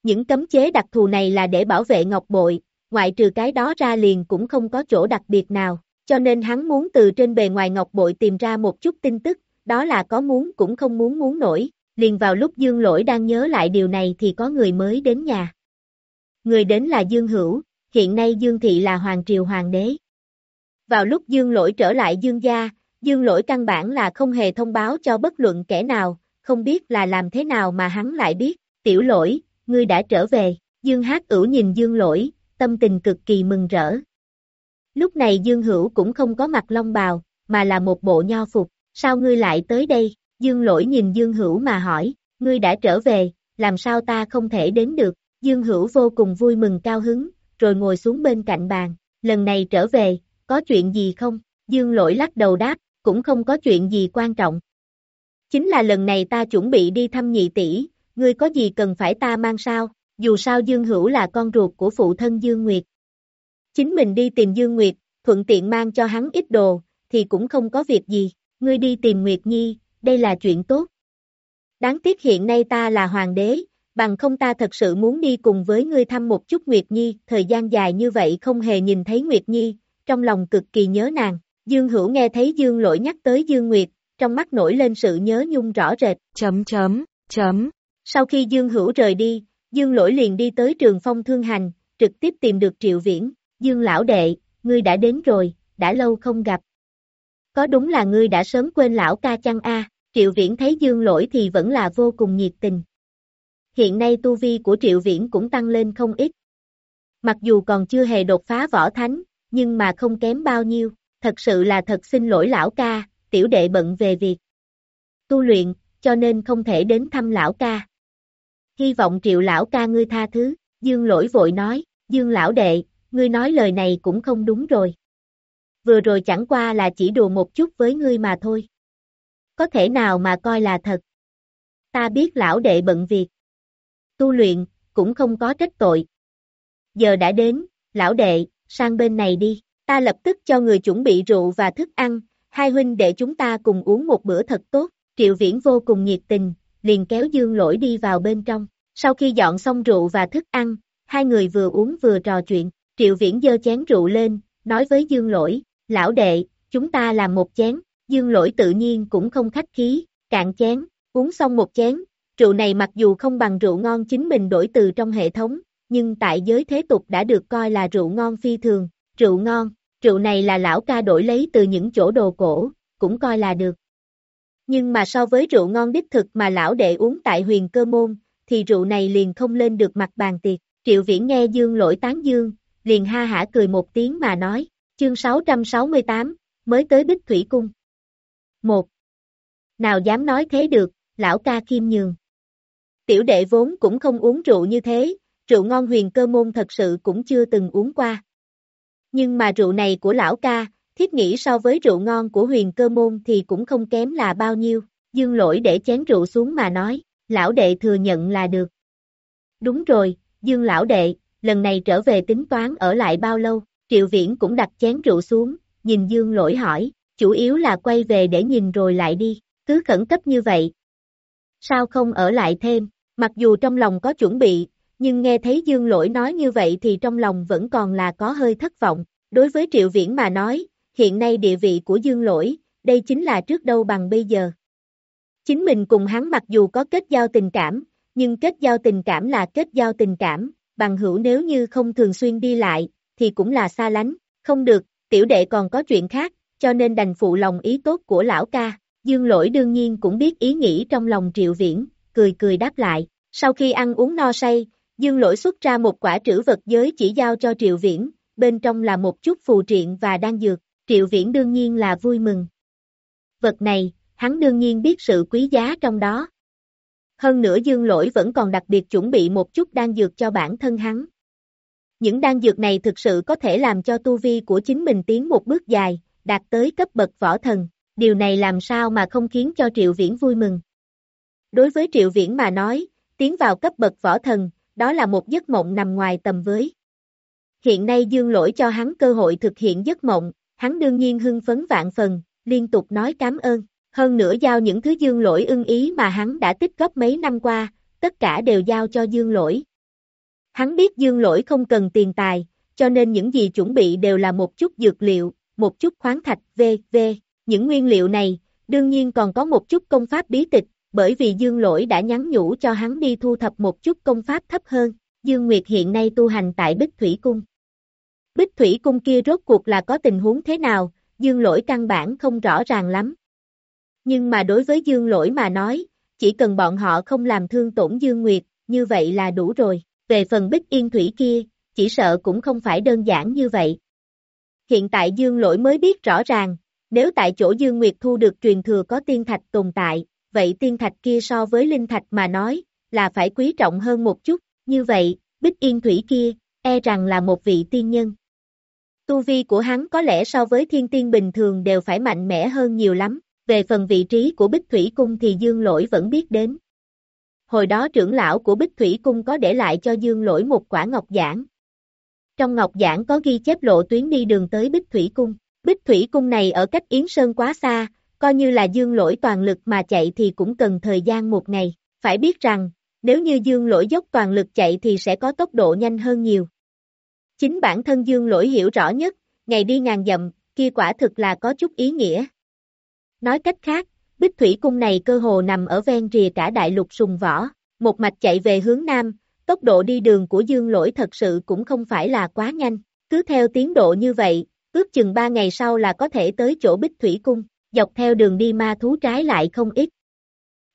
Những cấm chế đặc thù này là để bảo vệ ngọc bội, ngoại trừ cái đó ra liền cũng không có chỗ đặc biệt nào, cho nên hắn muốn từ trên bề ngoài ngọc bội tìm ra một chút tin tức, đó là có muốn cũng không muốn muốn nổi, liền vào lúc Dương Lỗi đang nhớ lại điều này thì có người mới đến nhà. Người đến là Dương Hữu, hiện nay Dương Thị là Hoàng Triều Hoàng đế. Vào lúc Dương Lỗi trở lại Dương gia, Dương Lỗi căn bản là không hề thông báo cho bất luận kẻ nào, không biết là làm thế nào mà hắn lại biết, tiểu lỗi, ngươi đã trở về, Dương Hát ửu nhìn Dương Lỗi, tâm tình cực kỳ mừng rỡ. Lúc này Dương Hữu cũng không có mặt long bào, mà là một bộ nho phục, sao ngươi lại tới đây? Dương lỗi nhìn Dương Hữu mà hỏi, ngươi đã trở về, làm sao ta không thể đến được, Dương Hữu vô cùng vui mừng cao hứng, rồi ngồi xuống bên cạnh bàn, lần này trở về, có chuyện gì không? Dương lỗi lắc đầu đáp, cũng không có chuyện gì quan trọng. Chính là lần này ta chuẩn bị đi thăm nhị tỷ, ngươi có gì cần phải ta mang sao, dù sao Dương Hữu là con ruột của phụ thân Dương Nguyệt. Chính mình đi tìm Dương Nguyệt, thuận tiện mang cho hắn ít đồ, thì cũng không có việc gì, ngươi đi tìm Nguyệt Nhi, đây là chuyện tốt. Đáng tiếc hiện nay ta là hoàng đế, bằng không ta thật sự muốn đi cùng với ngươi thăm một chút Nguyệt Nhi, thời gian dài như vậy không hề nhìn thấy Nguyệt Nhi, trong lòng cực kỳ nhớ nàng. Dương Hữu nghe thấy Dương Lỗi nhắc tới Dương Nguyệt, trong mắt nổi lên sự nhớ nhung rõ rệt. Chấm chấm, chấm. Sau khi Dương Hữu rời đi, Dương Lỗi liền đi tới trường phong thương hành, trực tiếp tìm được Triệu Viễn. Dương Lão Đệ, ngươi đã đến rồi, đã lâu không gặp. Có đúng là ngươi đã sớm quên lão ca chăng a? Triệu Viễn thấy Dương Lỗi thì vẫn là vô cùng nhiệt tình. Hiện nay tu vi của Triệu Viễn cũng tăng lên không ít. Mặc dù còn chưa hề đột phá võ thánh, nhưng mà không kém bao nhiêu, thật sự là thật xin lỗi lão ca, tiểu đệ bận về việc tu luyện, cho nên không thể đến thăm lão ca. Hy vọng triệu lão ca ngươi tha thứ, dương lỗi vội nói, dương lão đệ, ngươi nói lời này cũng không đúng rồi. Vừa rồi chẳng qua là chỉ đùa một chút với ngươi mà thôi. Có thể nào mà coi là thật. Ta biết lão đệ bận việc. Tu luyện, cũng không có trách tội. Giờ đã đến, lão đệ, sang bên này đi. Ta lập tức cho người chuẩn bị rượu và thức ăn, hai huynh để chúng ta cùng uống một bữa thật tốt. Triệu Viễn vô cùng nhiệt tình, liền kéo Dương Lỗi đi vào bên trong. Sau khi dọn xong rượu và thức ăn, hai người vừa uống vừa trò chuyện. Triệu Viễn dơ chén rượu lên, nói với Dương Lỗi, lão đệ, chúng ta làm một chén. Dương Lỗi tự nhiên cũng không khách khí, cạn chén, uống xong một chén. Rượu này mặc dù không bằng rượu ngon chính mình đổi từ trong hệ thống, nhưng tại giới thế tục đã được coi là rượu ngon phi thường. Rượu ngon, rượu này là lão ca đổi lấy từ những chỗ đồ cổ, cũng coi là được. Nhưng mà so với rượu ngon đích thực mà lão đệ uống tại huyền cơ môn, thì rượu này liền không lên được mặt bàn tiệc. Triệu viễn nghe dương lỗi tán dương, liền ha hả cười một tiếng mà nói, chương 668, mới tới Bích Thủy Cung. 1. Nào dám nói thế được, lão ca khiêm nhường. Tiểu đệ vốn cũng không uống rượu như thế, rượu ngon huyền cơ môn thật sự cũng chưa từng uống qua. Nhưng mà rượu này của lão ca, thiết nghĩ so với rượu ngon của huyền cơ môn thì cũng không kém là bao nhiêu, dương lỗi để chén rượu xuống mà nói, lão đệ thừa nhận là được. Đúng rồi, dương lão đệ, lần này trở về tính toán ở lại bao lâu, triệu viễn cũng đặt chén rượu xuống, nhìn dương lỗi hỏi, chủ yếu là quay về để nhìn rồi lại đi, cứ khẩn cấp như vậy. Sao không ở lại thêm, mặc dù trong lòng có chuẩn bị, nhưng nghe thấy dương lỗi nói như vậy thì trong lòng vẫn còn là có hơi thất vọng, đối với triệu viễn mà nói, hiện nay địa vị của Dương Lỗi, đây chính là trước đâu bằng bây giờ. Chính mình cùng hắn mặc dù có kết giao tình cảm, nhưng kết giao tình cảm là kết giao tình cảm, bằng hữu nếu như không thường xuyên đi lại, thì cũng là xa lánh, không được, tiểu đệ còn có chuyện khác, cho nên đành phụ lòng ý tốt của lão ca. Dương lỗi đương nhiên cũng biết ý nghĩ trong lòng triệu viễn, cười cười đáp lại. Sau khi ăn uống no say, dương lỗi xuất ra một quả trữ vật giới chỉ giao cho triệu viễn, bên trong là một chút phù triện và đan dược, triệu viễn đương nhiên là vui mừng. Vật này, hắn đương nhiên biết sự quý giá trong đó. Hơn nữa dương lỗi vẫn còn đặc biệt chuẩn bị một chút đan dược cho bản thân hắn. Những đan dược này thực sự có thể làm cho tu vi của chính mình tiến một bước dài, đạt tới cấp bậc võ thần, điều này làm sao mà không khiến cho Triệu Viễn vui mừng. Đối với Triệu Viễn mà nói, tiến vào cấp bậc võ thần, đó là một giấc mộng nằm ngoài tầm với. Hiện nay dương lỗi cho hắn cơ hội thực hiện giấc mộng, hắn đương nhiên hưng phấn vạn phần, liên tục nói cảm ơn, hơn nữa giao những thứ dương lỗi ưng ý mà hắn đã tích góp mấy năm qua, tất cả đều giao cho dương lỗi. Hắn biết dương lỗi không cần tiền tài, cho nên những gì chuẩn bị đều là một chút dược liệu, một chút khoáng thạch, v.v. Những nguyên liệu này, đương nhiên còn có một chút công pháp bí tịch, bởi vì Dương Lỗi đã nhắn nhủ cho hắn đi thu thập một chút công pháp thấp hơn. Dương Nguyệt hiện nay tu hành tại Bích Thủy Cung. Bích Thủy Cung kia rốt cuộc là có tình huống thế nào, Dương Lỗi căn bản không rõ ràng lắm. Nhưng mà đối với Dương Lỗi mà nói, chỉ cần bọn họ không làm thương tổn Dương Nguyệt, như vậy là đủ rồi. Về phần Bích Yên Thủy kia, chỉ sợ cũng không phải đơn giản như vậy. Hiện tại Dương Lỗi mới biết rõ ràng, nếu tại chỗ Dương Nguyệt thu được truyền thừa có tiên thạch tồn tại, vậy tiên thạch kia so với linh thạch mà nói, là phải quý trọng hơn một chút, như vậy, Bích Yên Thủy kia, e rằng là một vị tiên nhân. Tu vi của hắn có lẽ so với thiên tiên bình thường đều phải mạnh mẽ hơn nhiều lắm, về phần vị trí của Bích Thủy Cung thì Dương Lỗi vẫn biết đến. Hồi đó trưởng lão của Bích Thủy Cung có để lại cho Dương Lỗi một quả ngọc giảng. Trong ngọc giảng có ghi chép lộ tuyến đi đường tới Bích Thủy Cung. Bích Thủy Cung này ở cách Yến Sơn quá xa, coi như là Dương Lỗi toàn lực mà chạy thì cũng cần thời gian một ngày. Phải biết rằng, nếu như Dương Lỗi dốc toàn lực chạy thì sẽ có tốc độ nhanh hơn nhiều. Chính bản thân Dương Lỗi hiểu rõ nhất, ngày đi ngàn dặm, kia quả thực là có chút ý nghĩa. Nói cách khác, Bích Thủy Cung này cơ hồ nằm ở ven rìa cả đại lục sùng võ, một mạch chạy về hướng Nam, tốc độ đi đường của Dương Lỗi thật sự cũng không phải là quá nhanh, cứ theo tiến độ như vậy, ước chừng 3 ngày sau là có thể tới chỗ Bích Thủy Cung, dọc theo đường đi ma thú trái lại không ít.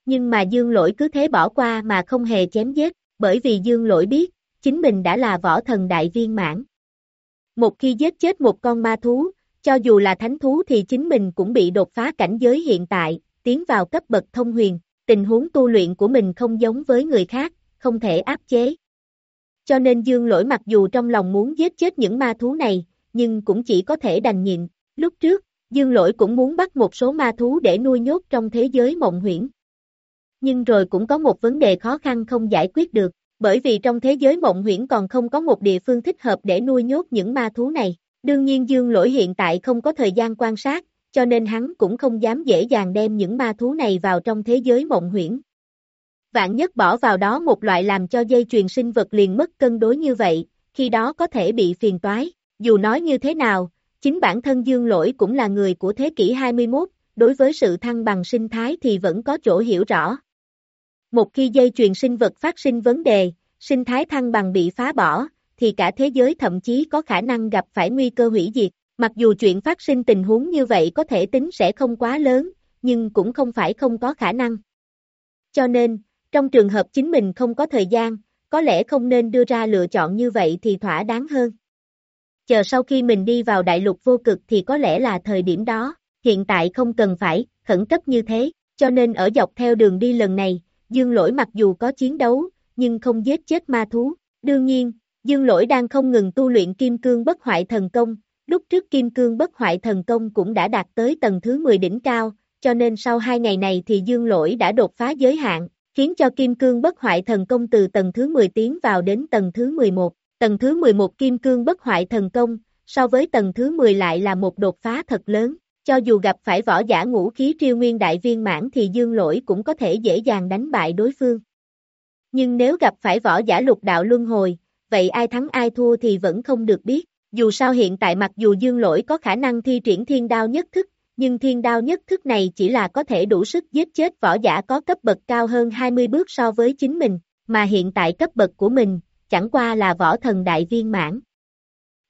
Nhưng mà Dương Lỗi cứ thế bỏ qua mà không hề chém giết, bởi vì Dương Lỗi biết, chính mình đã là võ thần đại viên mãn. Một khi giết chết một con ma thú, cho dù là thánh thú thì chính mình cũng bị đột phá cảnh giới hiện tại, tiến vào cấp bậc thông huyền, tình huống tu luyện của mình không giống với người khác, không thể áp chế. Cho nên dương lỗi mặc dù trong lòng muốn giết chết những ma thú này, nhưng cũng chỉ có thể đành nhịn. Lúc trước, dương lỗi cũng muốn bắt một số ma thú để nuôi nhốt trong thế giới mộng huyễn. Nhưng rồi cũng có một vấn đề khó khăn không giải quyết được, bởi vì trong thế giới mộng huyễn còn không có một địa phương thích hợp để nuôi nhốt những ma thú này. Đương nhiên dương lỗi hiện tại không có thời gian quan sát, cho nên hắn cũng không dám dễ dàng đem những ma thú này vào trong thế giới mộng huyễn. Vạn nhất bỏ vào đó một loại làm cho dây truyền sinh vật liền mất cân đối như vậy, khi đó có thể bị phiền toái. Dù nói như thế nào, chính bản thân Dương Lỗi cũng là người của thế kỷ 21, đối với sự thăng bằng sinh thái thì vẫn có chỗ hiểu rõ. Một khi dây truyền sinh vật phát sinh vấn đề, sinh thái thăng bằng bị phá bỏ, thì cả thế giới thậm chí có khả năng gặp phải nguy cơ hủy diệt. Mặc dù chuyện phát sinh tình huống như vậy có thể tính sẽ không quá lớn, nhưng cũng không phải không có khả năng. Cho nên, trong trường hợp chính mình không có thời gian, có lẽ không nên đưa ra lựa chọn như vậy thì thỏa đáng hơn. Chờ sau khi mình đi vào đại lục vô cực thì có lẽ là thời điểm đó, hiện tại không cần phải, khẩn cấp như thế, cho nên ở dọc theo đường đi lần này, Dương Lỗi mặc dù có chiến đấu, nhưng không giết chết ma thú. Đương nhiên, Dương Lỗi đang không ngừng tu luyện kim cương bất hoại thần công, lúc trước kim cương bất hoại thần công cũng đã đạt tới tầng thứ 10 đỉnh cao, cho nên sau hai ngày này thì Dương Lỗi đã đột phá giới hạn, khiến cho kim cương bất hoại thần công từ tầng thứ 10 tiến vào đến tầng thứ 11. Tầng thứ 11 kim cương bất hoại thần công, so với tầng thứ 10 lại là một đột phá thật lớn. Cho dù gặp phải võ giả ngũ khí triêu nguyên đại viên mãn thì dương lỗi cũng có thể dễ dàng đánh bại đối phương. Nhưng nếu gặp phải võ giả lục đạo luân hồi, vậy ai thắng ai thua thì vẫn không được biết. Dù sao hiện tại mặc dù dương lỗi có khả năng thi triển thiên đao nhất thức, nhưng thiên đao nhất thức này chỉ là có thể đủ sức giết chết võ giả có cấp bậc cao hơn 20 bước so với chính mình, mà hiện tại cấp bậc của mình, chẳng qua là võ thần đại viên mãn.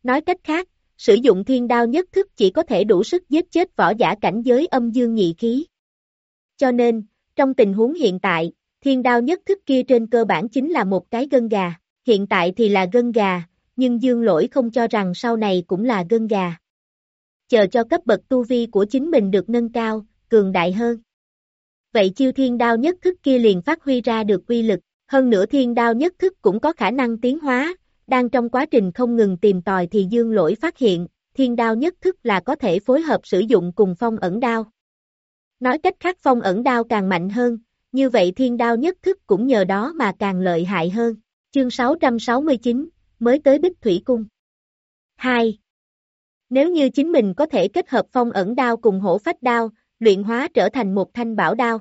Nói cách khác, sử dụng thiên đao nhất thức chỉ có thể đủ sức giết chết võ giả cảnh giới âm dương nhị khí. Cho nên, trong tình huống hiện tại, thiên đao nhất thức kia trên cơ bản chính là một cái gân gà, hiện tại thì là gân gà, nhưng dương lỗi không cho rằng sau này cũng là gân gà. Chờ cho cấp bậc tu vi của chính mình được nâng cao, cường đại hơn. Vậy chiêu thiên đao nhất thức kia liền phát huy ra được uy lực, hơn nữa thiên đao nhất thức cũng có khả năng tiến hóa, đang trong quá trình không ngừng tìm tòi thì dương lỗi phát hiện, thiên đao nhất thức là có thể phối hợp sử dụng cùng phong ẩn đao. Nói cách khác phong ẩn đao càng mạnh hơn, như vậy thiên đao nhất thức cũng nhờ đó mà càng lợi hại hơn. Chương 669, mới tới Bích Thủy Cung. 2. Nếu như chính mình có thể kết hợp phong ẩn đao cùng hổ phách đao, luyện hóa trở thành một thanh bảo đao.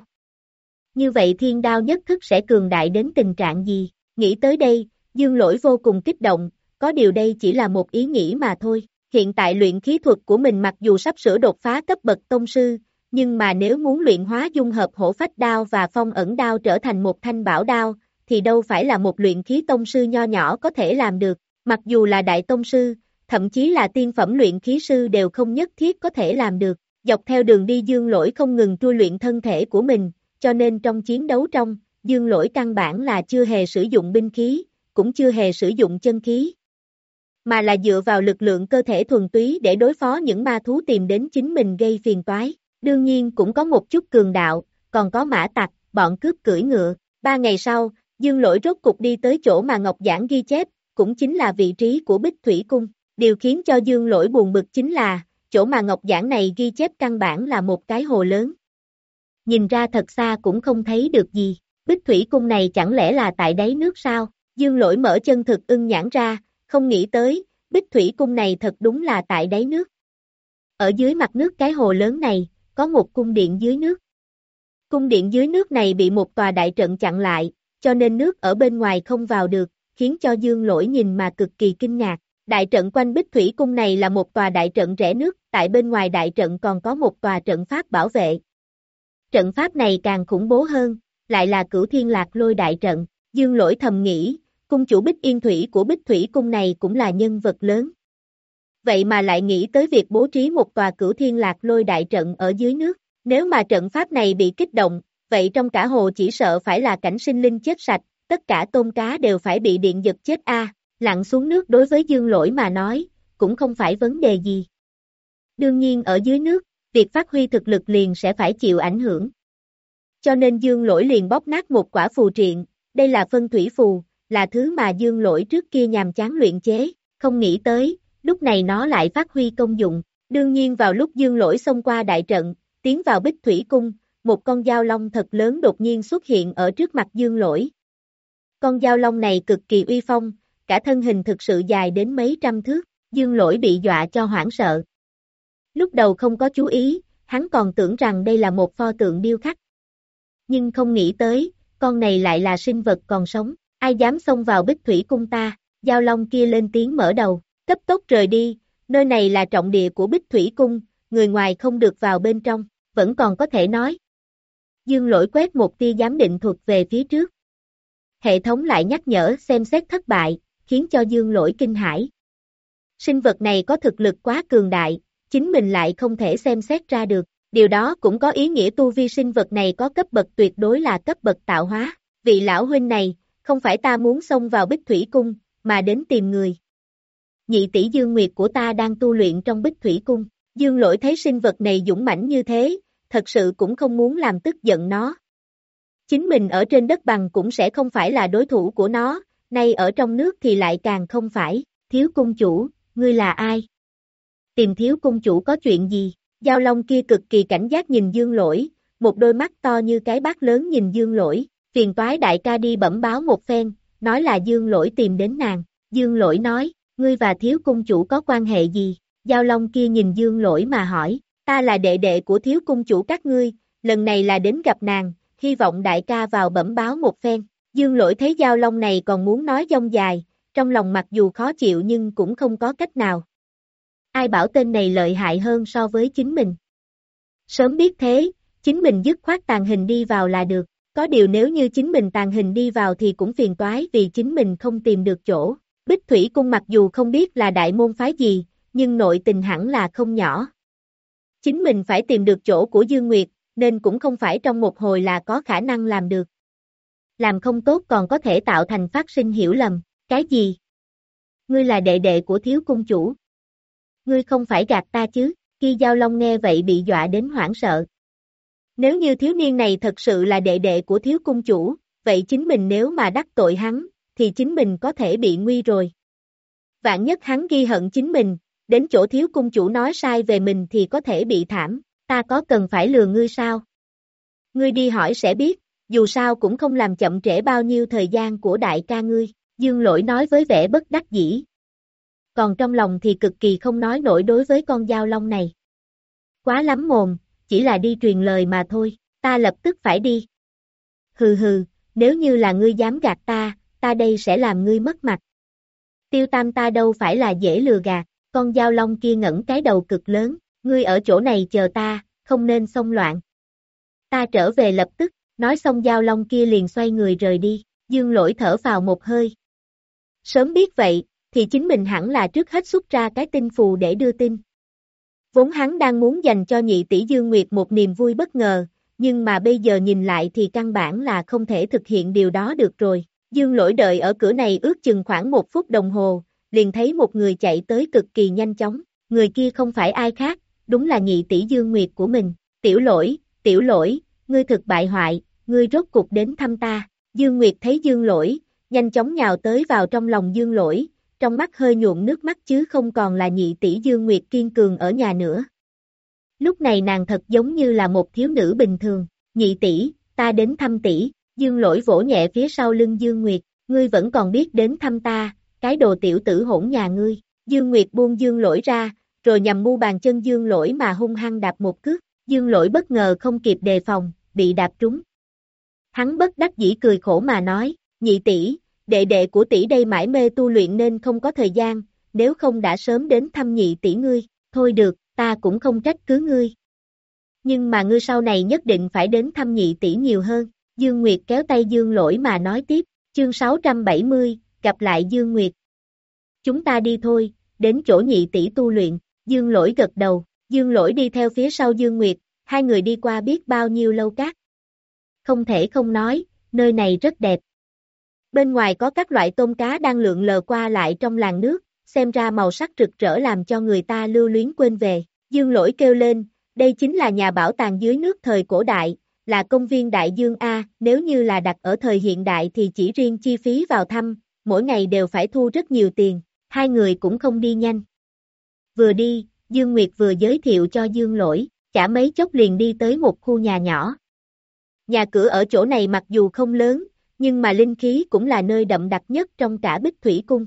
Như vậy thiên đao nhất thức sẽ cường đại đến tình trạng gì? Nghĩ tới đây, dương lỗi vô cùng kích động, có điều đây chỉ là một ý nghĩ mà thôi. Hiện tại luyện khí thuật của mình mặc dù sắp sửa đột phá cấp bậc tông sư, nhưng mà nếu muốn luyện hóa dung hợp hổ phách đao và phong ẩn đao trở thành một thanh bảo đao, thì đâu phải là một luyện khí tông sư nho nhỏ có thể làm được, mặc dù là đại tông sư, thậm chí là tiên phẩm luyện khí sư đều không nhất thiết có thể làm được, dọc theo đường đi dương lỗi không ngừng trui luyện thân thể của mình, cho nên trong chiến đấu trong, dương lỗi căn bản là chưa hề sử dụng binh khí, cũng chưa hề sử dụng chân khí, mà là dựa vào lực lượng cơ thể thuần túy để đối phó những ma thú tìm đến chính mình gây phiền toái. Đương nhiên cũng có một chút cường đạo, còn có mã tặc, bọn cướp cưỡi ngựa. Ba ngày sau, Dương Lỗi rốt cục đi tới chỗ mà Ngọc Giảng ghi chép, cũng chính là vị trí của Bích Thủy Cung. Điều khiến cho Dương Lỗi buồn bực chính là, chỗ mà Ngọc Giảng này ghi chép căn bản là một cái hồ lớn. Nhìn ra thật xa cũng không thấy được gì, Bích Thủy Cung này chẳng lẽ là tại đáy nước sao? Dương Lỗi mở chân thực ưng nhãn ra, không nghĩ tới, Bích Thủy Cung này thật đúng là tại đáy nước. Ở dưới mặt nước cái hồ lớn này, có một cung điện dưới nước. Cung điện dưới nước này bị một tòa đại trận chặn lại, cho nên nước ở bên ngoài không vào được, khiến cho Dương Lỗi nhìn mà cực kỳ kinh ngạc. Đại trận quanh Bích Thủy Cung này là một tòa đại trận rẽ nước, tại bên ngoài đại trận còn có một tòa trận pháp bảo vệ. Trận pháp này càng khủng bố hơn, lại là cửu thiên lạc lôi đại trận. Dương Lỗi thầm nghĩ, cung chủ Bích Yên Thủy của Bích Thủy Cung này cũng là nhân vật lớn vậy mà lại nghĩ tới việc bố trí một tòa cửu thiên lạc lôi đại trận ở dưới nước. Nếu mà trận pháp này bị kích động, vậy trong cả hồ chỉ sợ phải là cảnh sinh linh chết sạch, tất cả tôm cá đều phải bị điện giật chết a. lặn xuống nước đối với dương lỗi mà nói, cũng không phải vấn đề gì. Đương nhiên ở dưới nước, việc phát huy thực lực liền sẽ phải chịu ảnh hưởng. Cho nên dương lỗi liền bóp nát một quả phù triện, đây là phân thủy phù, là thứ mà dương lỗi trước kia nhàm chán luyện chế, không nghĩ tới, lúc này nó lại phát huy công dụng. Đương nhiên vào lúc dương lỗi xông qua đại trận, tiến vào bích thủy cung, một con dao long thật lớn đột nhiên xuất hiện ở trước mặt dương lỗi. Con dao long này cực kỳ uy phong, cả thân hình thực sự dài đến mấy trăm thước, dương lỗi bị dọa cho hoảng sợ. Lúc đầu không có chú ý, hắn còn tưởng rằng đây là một pho tượng điêu khắc. Nhưng không nghĩ tới, con này lại là sinh vật còn sống, ai dám xông vào bích thủy cung ta, giao long kia lên tiếng mở đầu cấp tốc rời đi, nơi này là trọng địa của Bích Thủy Cung, người ngoài không được vào bên trong, vẫn còn có thể nói. Dương lỗi quét một tia giám định thuật về phía trước. Hệ thống lại nhắc nhở xem xét thất bại, khiến cho dương lỗi kinh hãi. Sinh vật này có thực lực quá cường đại, chính mình lại không thể xem xét ra được. Điều đó cũng có ý nghĩa tu vi sinh vật này có cấp bậc tuyệt đối là cấp bậc tạo hóa. Vị lão huynh này, không phải ta muốn xông vào bích thủy cung, mà đến tìm người nhị tỷ Dương Nguyệt của ta đang tu luyện trong bích thủy cung. Dương lỗi thấy sinh vật này dũng mãnh như thế, thật sự cũng không muốn làm tức giận nó. Chính mình ở trên đất bằng cũng sẽ không phải là đối thủ của nó, nay ở trong nước thì lại càng không phải, thiếu cung chủ, ngươi là ai? Tìm thiếu cung chủ có chuyện gì? Giao Long kia cực kỳ cảnh giác nhìn dương lỗi, một đôi mắt to như cái bát lớn nhìn dương lỗi, phiền toái đại ca đi bẩm báo một phen, nói là dương lỗi tìm đến nàng, dương lỗi nói, ngươi và thiếu cung chủ có quan hệ gì? Giao Long kia nhìn Dương Lỗi mà hỏi, ta là đệ đệ của thiếu cung chủ các ngươi, lần này là đến gặp nàng, hy vọng đại ca vào bẩm báo một phen. Dương Lỗi thấy Giao Long này còn muốn nói dông dài, trong lòng mặc dù khó chịu nhưng cũng không có cách nào. Ai bảo tên này lợi hại hơn so với chính mình. Sớm biết thế, chính mình dứt khoát tàn hình đi vào là được, có điều nếu như chính mình tàn hình đi vào thì cũng phiền toái vì chính mình không tìm được chỗ. Bích Thủy Cung mặc dù không biết là đại môn phái gì, nhưng nội tình hẳn là không nhỏ. Chính mình phải tìm được chỗ của Dương Nguyệt, nên cũng không phải trong một hồi là có khả năng làm được. Làm không tốt còn có thể tạo thành phát sinh hiểu lầm, cái gì? Ngươi là đệ đệ của thiếu cung chủ. Ngươi không phải gạt ta chứ, khi Giao Long nghe vậy bị dọa đến hoảng sợ. Nếu như thiếu niên này thật sự là đệ đệ của thiếu cung chủ, vậy chính mình nếu mà đắc tội hắn, thì chính mình có thể bị nguy rồi. Vạn nhất hắn ghi hận chính mình, đến chỗ thiếu cung chủ nói sai về mình thì có thể bị thảm, ta có cần phải lừa ngươi sao? Ngươi đi hỏi sẽ biết, dù sao cũng không làm chậm trễ bao nhiêu thời gian của đại ca ngươi, dương lỗi nói với vẻ bất đắc dĩ. Còn trong lòng thì cực kỳ không nói nổi đối với con dao long này. Quá lắm mồm, chỉ là đi truyền lời mà thôi, ta lập tức phải đi. Hừ hừ, nếu như là ngươi dám gạt ta, ta đây sẽ làm ngươi mất mặt. Tiêu tam ta đâu phải là dễ lừa gạt, con dao long kia ngẩng cái đầu cực lớn, ngươi ở chỗ này chờ ta, không nên xông loạn. Ta trở về lập tức, nói xong dao long kia liền xoay người rời đi, dương lỗi thở vào một hơi. Sớm biết vậy, thì chính mình hẳn là trước hết xuất ra cái tin phù để đưa tin. Vốn hắn đang muốn dành cho nhị tỷ Dương Nguyệt một niềm vui bất ngờ, nhưng mà bây giờ nhìn lại thì căn bản là không thể thực hiện điều đó được rồi. Dương lỗi đợi ở cửa này ước chừng khoảng một phút đồng hồ, liền thấy một người chạy tới cực kỳ nhanh chóng, người kia không phải ai khác, đúng là nhị tỷ Dương Nguyệt của mình, tiểu lỗi, tiểu lỗi, ngươi thực bại hoại, ngươi rốt cục đến thăm ta, Dương Nguyệt thấy Dương lỗi, nhanh chóng nhào tới vào trong lòng Dương lỗi, trong mắt hơi nhuộm nước mắt chứ không còn là nhị tỷ Dương Nguyệt kiên cường ở nhà nữa. Lúc này nàng thật giống như là một thiếu nữ bình thường, nhị tỷ, ta đến thăm tỷ, Dương lỗi vỗ nhẹ phía sau lưng Dương Nguyệt, ngươi vẫn còn biết đến thăm ta, cái đồ tiểu tử hỗn nhà ngươi, Dương Nguyệt buông Dương lỗi ra, rồi nhằm mu bàn chân Dương lỗi mà hung hăng đạp một cước, Dương lỗi bất ngờ không kịp đề phòng, bị đạp trúng. Hắn bất đắc dĩ cười khổ mà nói, nhị tỷ, đệ đệ của tỷ đây mãi mê tu luyện nên không có thời gian, nếu không đã sớm đến thăm nhị tỷ ngươi, thôi được, ta cũng không trách cứ ngươi. Nhưng mà ngươi sau này nhất định phải đến thăm nhị tỷ nhiều hơn, Dương Nguyệt kéo tay Dương lỗi mà nói tiếp, chương 670, gặp lại Dương Nguyệt. Chúng ta đi thôi, đến chỗ nhị tỷ tu luyện, Dương lỗi gật đầu, Dương lỗi đi theo phía sau Dương Nguyệt, hai người đi qua biết bao nhiêu lâu cát. Không thể không nói, nơi này rất đẹp. Bên ngoài có các loại tôm cá đang lượn lờ qua lại trong làng nước, xem ra màu sắc rực rỡ làm cho người ta lưu luyến quên về. Dương lỗi kêu lên, đây chính là nhà bảo tàng dưới nước thời cổ đại, là công viên Đại Dương A, nếu như là đặt ở thời hiện đại thì chỉ riêng chi phí vào thăm, mỗi ngày đều phải thu rất nhiều tiền, hai người cũng không đi nhanh. Vừa đi, Dương Nguyệt vừa giới thiệu cho Dương Lỗi, chả mấy chốc liền đi tới một khu nhà nhỏ. Nhà cửa ở chỗ này mặc dù không lớn, nhưng mà linh khí cũng là nơi đậm đặc nhất trong cả bích thủy cung.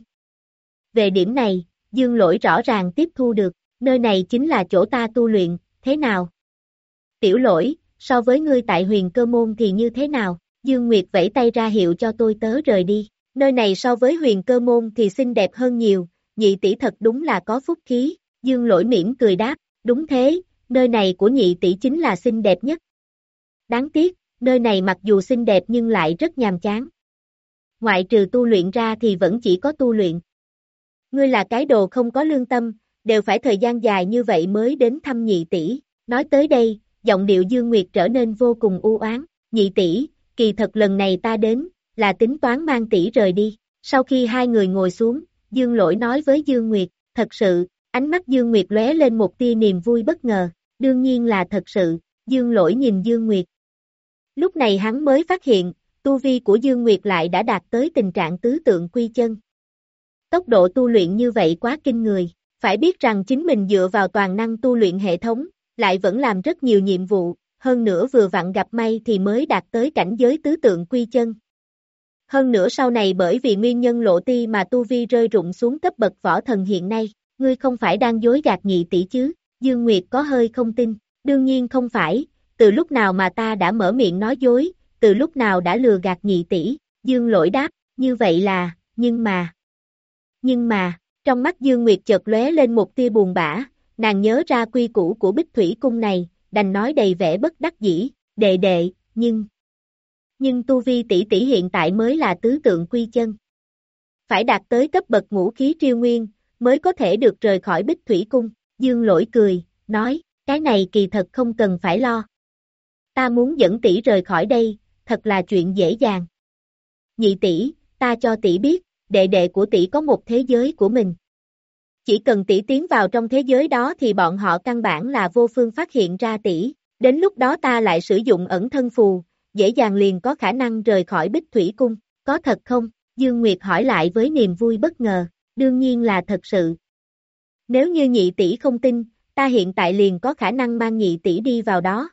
Về điểm này, Dương Lỗi rõ ràng tiếp thu được, nơi này chính là chỗ ta tu luyện, thế nào? Tiểu lỗi, so với ngươi tại huyền cơ môn thì như thế nào? Dương Nguyệt vẫy tay ra hiệu cho tôi tớ rời đi. Nơi này so với huyền cơ môn thì xinh đẹp hơn nhiều, nhị tỷ thật đúng là có phúc khí. Dương lỗi mỉm cười đáp, đúng thế, nơi này của nhị tỷ chính là xinh đẹp nhất. Đáng tiếc, nơi này mặc dù xinh đẹp nhưng lại rất nhàm chán. Ngoại trừ tu luyện ra thì vẫn chỉ có tu luyện. Ngươi là cái đồ không có lương tâm, đều phải thời gian dài như vậy mới đến thăm nhị tỷ. Nói tới đây, giọng điệu Dương Nguyệt trở nên vô cùng u oán. Nhị tỷ, kỳ thật lần này ta đến, là tính toán mang tỷ rời đi. Sau khi hai người ngồi xuống, Dương Lỗi nói với Dương Nguyệt, thật sự, ánh mắt Dương Nguyệt lóe lên một tia niềm vui bất ngờ, đương nhiên là thật sự, Dương Lỗi nhìn Dương Nguyệt. Lúc này hắn mới phát hiện, tu vi của Dương Nguyệt lại đã đạt tới tình trạng tứ tượng quy chân. Tốc độ tu luyện như vậy quá kinh người, phải biết rằng chính mình dựa vào toàn năng tu luyện hệ thống, lại vẫn làm rất nhiều nhiệm vụ, hơn nữa vừa vặn gặp may thì mới đạt tới cảnh giới tứ tượng quy chân. Hơn nữa sau này bởi vì nguyên nhân lộ ti mà tu vi rơi rụng xuống cấp bậc võ thần hiện nay, ngươi không phải đang dối gạt nhị tỷ chứ, Dương Nguyệt có hơi không tin, đương nhiên không phải, từ lúc nào mà ta đã mở miệng nói dối, từ lúc nào đã lừa gạt nhị tỷ, Dương lỗi đáp, như vậy là, nhưng mà, nhưng mà, trong mắt Dương Nguyệt chợt lóe lên một tia buồn bã, nàng nhớ ra quy củ của bích thủy cung này, đành nói đầy vẻ bất đắc dĩ, đệ đệ, nhưng, nhưng tu vi tỷ tỷ hiện tại mới là tứ tượng quy chân. Phải đạt tới cấp bậc ngũ khí triêu nguyên, mới có thể được rời khỏi bích thủy cung, dương lỗi cười, nói, cái này kỳ thật không cần phải lo. Ta muốn dẫn tỷ rời khỏi đây, thật là chuyện dễ dàng. Nhị tỷ, ta cho tỷ biết, đệ đệ của tỷ có một thế giới của mình. Chỉ cần tỷ tiến vào trong thế giới đó thì bọn họ căn bản là vô phương phát hiện ra tỷ, đến lúc đó ta lại sử dụng ẩn thân phù, dễ dàng liền có khả năng rời khỏi bích thủy cung, có thật không? Dương Nguyệt hỏi lại với niềm vui bất ngờ, đương nhiên là thật sự. Nếu như nhị tỷ không tin, ta hiện tại liền có khả năng mang nhị tỷ đi vào đó.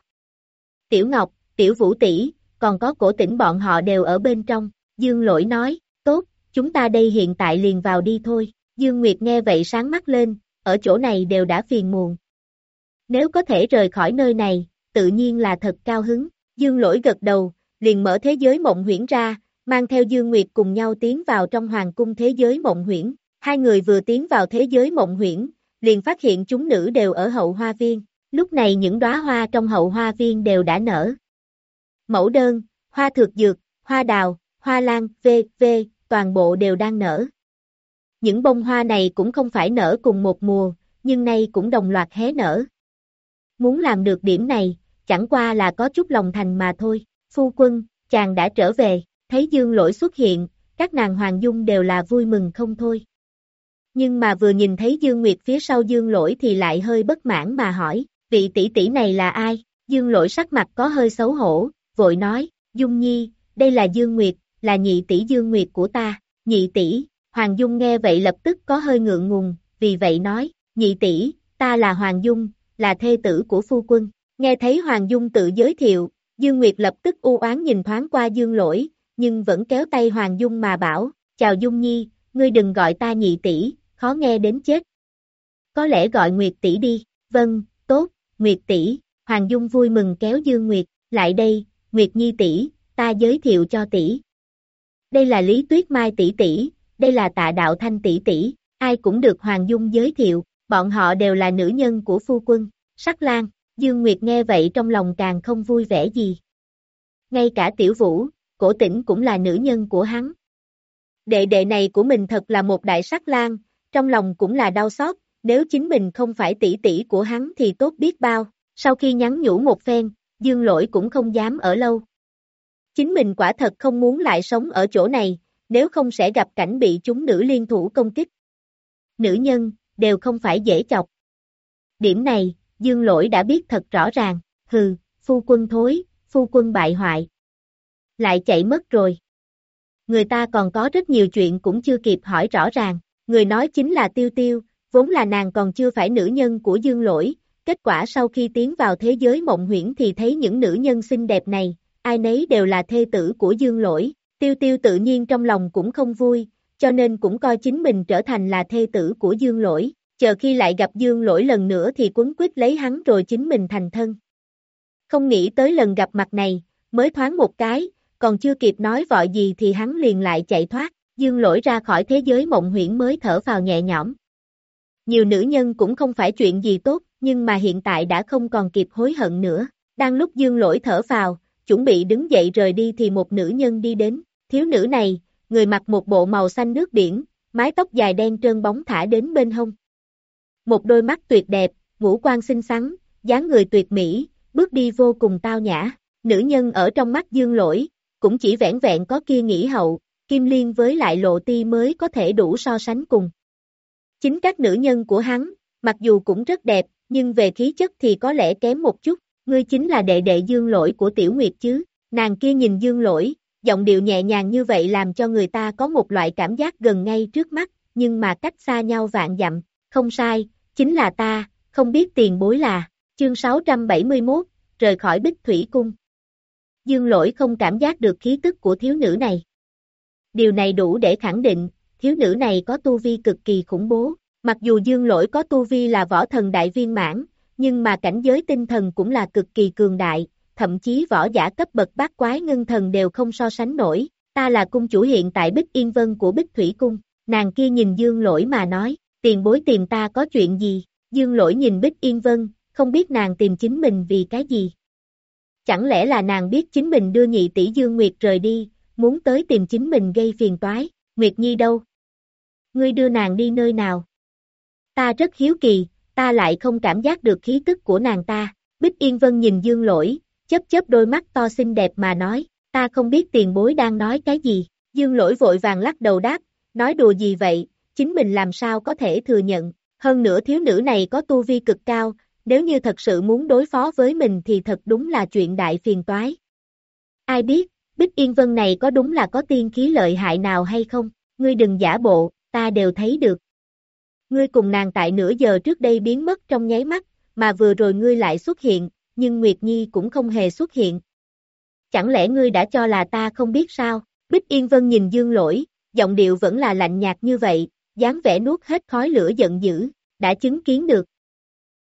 Tiểu Ngọc, Tiểu Vũ tỷ, còn có cổ tỉnh bọn họ đều ở bên trong, Dương Lỗi nói, tốt, chúng ta đây hiện tại liền vào đi thôi. Dương Nguyệt nghe vậy sáng mắt lên, ở chỗ này đều đã phiền muộn. Nếu có thể rời khỏi nơi này, tự nhiên là thật cao hứng. Dương Lỗi gật đầu, liền mở thế giới mộng huyễn ra, mang theo Dương Nguyệt cùng nhau tiến vào trong hoàng cung thế giới mộng huyễn. Hai người vừa tiến vào thế giới mộng huyễn, liền phát hiện chúng nữ đều ở hậu hoa viên. Lúc này những đóa hoa trong hậu hoa viên đều đã nở. Mẫu đơn, hoa thược dược, hoa đào, hoa lan, v, v, toàn bộ đều đang nở. Những bông hoa này cũng không phải nở cùng một mùa, nhưng nay cũng đồng loạt hé nở. Muốn làm được điểm này, chẳng qua là có chút lòng thành mà thôi. Phu quân, chàng đã trở về, thấy dương lỗi xuất hiện, các nàng hoàng dung đều là vui mừng không thôi. Nhưng mà vừa nhìn thấy Dương Nguyệt phía sau Dương Lỗi thì lại hơi bất mãn mà hỏi, vị tỷ tỷ này là ai? Dương Lỗi sắc mặt có hơi xấu hổ, vội nói, Dung Nhi, đây là Dương Nguyệt, là nhị tỷ Dương Nguyệt của ta, nhị tỷ, Hoàng Dung nghe vậy lập tức có hơi ngượng ngùng, vì vậy nói, nhị tỷ, ta là Hoàng Dung, là thê tử của phu quân. Nghe thấy Hoàng Dung tự giới thiệu, Dương Nguyệt lập tức u oán nhìn thoáng qua Dương Lỗi, nhưng vẫn kéo tay Hoàng Dung mà bảo, chào Dung Nhi, ngươi đừng gọi ta nhị tỷ, khó nghe đến chết. Có lẽ gọi Nguyệt tỷ đi, vâng, tốt, Nguyệt tỷ, Hoàng Dung vui mừng kéo Dương Nguyệt, lại đây, Nguyệt Nhi tỷ, ta giới thiệu cho tỷ. Đây là Lý Tuyết Mai tỷ tỷ, đây là tạ đạo thanh tỷ tỷ, ai cũng được Hoàng Dung giới thiệu, bọn họ đều là nữ nhân của phu quân, sắc lan, Dương Nguyệt nghe vậy trong lòng càng không vui vẻ gì. Ngay cả tiểu vũ, cổ tỉnh cũng là nữ nhân của hắn. Đệ đệ này của mình thật là một đại sắc lan, trong lòng cũng là đau xót, nếu chính mình không phải tỷ tỷ của hắn thì tốt biết bao, sau khi nhắn nhủ một phen, dương lỗi cũng không dám ở lâu. Chính mình quả thật không muốn lại sống ở chỗ này, nếu không sẽ gặp cảnh bị chúng nữ liên thủ công kích. Nữ nhân, đều không phải dễ chọc. Điểm này, dương lỗi đã biết thật rõ ràng, hừ, phu quân thối, phu quân bại hoại. Lại chạy mất rồi. Người ta còn có rất nhiều chuyện cũng chưa kịp hỏi rõ ràng, người nói chính là tiêu tiêu, vốn là nàng còn chưa phải nữ nhân của dương lỗi, kết quả sau khi tiến vào thế giới mộng huyễn thì thấy những nữ nhân xinh đẹp này, ai nấy đều là thê tử của dương lỗi, tiêu tiêu tự nhiên trong lòng cũng không vui, cho nên cũng coi chính mình trở thành là thê tử của dương lỗi, chờ khi lại gặp dương lỗi lần nữa thì quấn quyết lấy hắn rồi chính mình thành thân. Không nghĩ tới lần gặp mặt này, mới thoáng một cái, còn chưa kịp nói vội gì thì hắn liền lại chạy thoát, dương lỗi ra khỏi thế giới mộng huyễn mới thở vào nhẹ nhõm. Nhiều nữ nhân cũng không phải chuyện gì tốt, nhưng mà hiện tại đã không còn kịp hối hận nữa. Đang lúc dương lỗi thở vào, chuẩn bị đứng dậy rời đi thì một nữ nhân đi đến. Thiếu nữ này, người mặc một bộ màu xanh nước biển, mái tóc dài đen trơn bóng thả đến bên hông. Một đôi mắt tuyệt đẹp, ngũ quan xinh xắn, dáng người tuyệt mỹ, bước đi vô cùng tao nhã. Nữ nhân ở trong mắt dương lỗi, cũng chỉ vẹn vẹn có kia nghĩ hậu, kim liên với lại lộ ti mới có thể đủ so sánh cùng. Chính các nữ nhân của hắn, mặc dù cũng rất đẹp, nhưng về khí chất thì có lẽ kém một chút, ngươi chính là đệ đệ dương lỗi của tiểu nguyệt chứ, nàng kia nhìn dương lỗi, giọng điệu nhẹ nhàng như vậy làm cho người ta có một loại cảm giác gần ngay trước mắt, nhưng mà cách xa nhau vạn dặm, không sai, chính là ta, không biết tiền bối là, chương 671, rời khỏi bích thủy cung. Dương lỗi không cảm giác được khí tức của thiếu nữ này. Điều này đủ để khẳng định, thiếu nữ này có tu vi cực kỳ khủng bố. Mặc dù dương lỗi có tu vi là võ thần đại viên mãn, nhưng mà cảnh giới tinh thần cũng là cực kỳ cường đại, thậm chí võ giả cấp bậc bát quái ngân thần đều không so sánh nổi. Ta là cung chủ hiện tại Bích Yên Vân của Bích Thủy Cung, nàng kia nhìn dương lỗi mà nói, tiền bối tìm ta có chuyện gì, dương lỗi nhìn Bích Yên Vân, không biết nàng tìm chính mình vì cái gì. Chẳng lẽ là nàng biết chính mình đưa nhị tỷ Dương Nguyệt rời đi, muốn tới tìm chính mình gây phiền toái, Nguyệt Nhi đâu? Ngươi đưa nàng đi nơi nào? Ta rất hiếu kỳ, ta lại không cảm giác được khí tức của nàng ta. Bích Yên Vân nhìn Dương Lỗi, chớp chớp đôi mắt to xinh đẹp mà nói, ta không biết tiền bối đang nói cái gì. Dương Lỗi vội vàng lắc đầu đáp, nói đùa gì vậy, chính mình làm sao có thể thừa nhận. Hơn nữa thiếu nữ này có tu vi cực cao, nếu như thật sự muốn đối phó với mình thì thật đúng là chuyện đại phiền toái. Ai biết, Bích Yên Vân này có đúng là có tiên khí lợi hại nào hay không, ngươi đừng giả bộ, ta đều thấy được. Ngươi cùng nàng tại nửa giờ trước đây biến mất trong nháy mắt, mà vừa rồi ngươi lại xuất hiện, nhưng Nguyệt Nhi cũng không hề xuất hiện. Chẳng lẽ ngươi đã cho là ta không biết sao? Bích Yên Vân nhìn Dương Lỗi, giọng điệu vẫn là lạnh nhạt như vậy, dáng vẻ nuốt hết khói lửa giận dữ, đã chứng kiến được.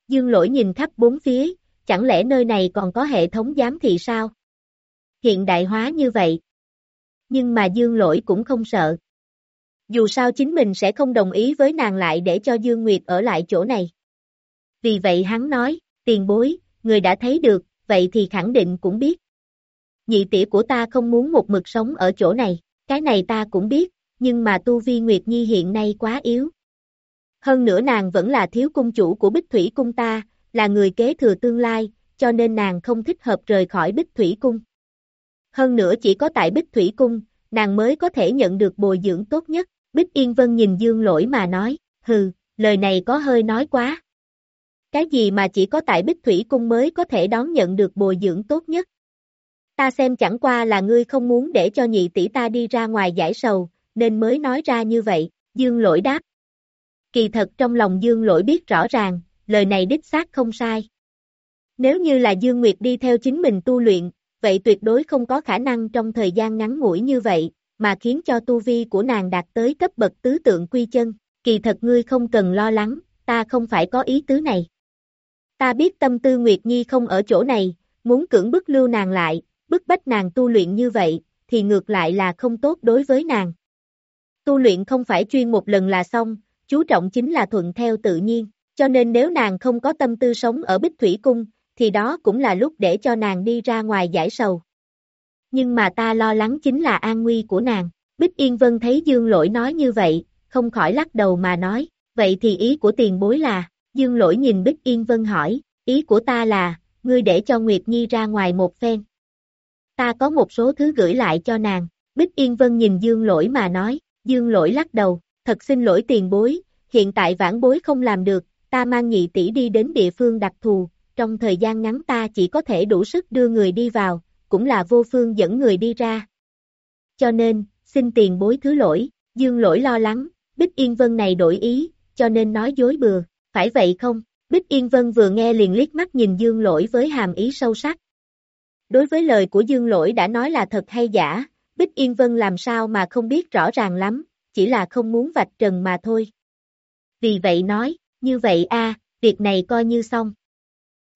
Dương Lỗi nhìn khắp bốn phía, chẳng lẽ nơi này còn có hệ thống giám thị sao? Hiện đại hóa như vậy. Nhưng mà Dương Lỗi cũng không sợ, dù sao chính mình sẽ không đồng ý với nàng lại để cho Dương Nguyệt ở lại chỗ này. Vì vậy hắn nói, tiền bối, người đã thấy được, vậy thì khẳng định cũng biết. Nhị tỉa của ta không muốn một mực sống ở chỗ này, cái này ta cũng biết, nhưng mà tu vi Nguyệt Nhi hiện nay quá yếu. Hơn nữa nàng vẫn là thiếu cung chủ của Bích Thủy Cung ta, là người kế thừa tương lai, cho nên nàng không thích hợp rời khỏi Bích Thủy Cung. Hơn nữa chỉ có tại Bích Thủy Cung, nàng mới có thể nhận được bồi dưỡng tốt nhất. Bích Yên Vân nhìn Dương Lỗi mà nói, hừ, lời này có hơi nói quá. Cái gì mà chỉ có tại Bích Thủy Cung mới có thể đón nhận được bồi dưỡng tốt nhất? Ta xem chẳng qua là ngươi không muốn để cho nhị tỷ ta đi ra ngoài giải sầu, nên mới nói ra như vậy, Dương Lỗi đáp. Kỳ thật trong lòng Dương Lỗi biết rõ ràng, lời này đích xác không sai. Nếu như là Dương Nguyệt đi theo chính mình tu luyện, vậy tuyệt đối không có khả năng trong thời gian ngắn ngủi như vậy, mà khiến cho tu vi của nàng đạt tới cấp bậc tứ tượng quy chân, kỳ thật ngươi không cần lo lắng, ta không phải có ý tứ này. Ta biết tâm tư Nguyệt Nhi không ở chỗ này, muốn cưỡng bức lưu nàng lại, bức bách nàng tu luyện như vậy, thì ngược lại là không tốt đối với nàng. Tu luyện không phải chuyên một lần là xong, chú trọng chính là thuận theo tự nhiên, cho nên nếu nàng không có tâm tư sống ở Bích Thủy Cung, thì đó cũng là lúc để cho nàng đi ra ngoài giải sầu nhưng mà ta lo lắng chính là an nguy của nàng. Bích Yên Vân thấy Dương Lỗi nói như vậy, không khỏi lắc đầu mà nói, vậy thì ý của tiền bối là, Dương Lỗi nhìn Bích Yên Vân hỏi, ý của ta là, ngươi để cho Nguyệt Nhi ra ngoài một phen. Ta có một số thứ gửi lại cho nàng, Bích Yên Vân nhìn Dương Lỗi mà nói, Dương Lỗi lắc đầu, thật xin lỗi tiền bối, hiện tại vãn bối không làm được, ta mang nhị tỷ đi đến địa phương đặc thù, trong thời gian ngắn ta chỉ có thể đủ sức đưa người đi vào, cũng là vô phương dẫn người đi ra. Cho nên, xin tiền bối thứ lỗi, dương lỗi lo lắng, Bích Yên Vân này đổi ý, cho nên nói dối bừa, phải vậy không? Bích Yên Vân vừa nghe liền liếc mắt nhìn dương lỗi với hàm ý sâu sắc. Đối với lời của dương lỗi đã nói là thật hay giả, Bích Yên Vân làm sao mà không biết rõ ràng lắm, chỉ là không muốn vạch trần mà thôi. Vì vậy nói, như vậy a việc này coi như xong.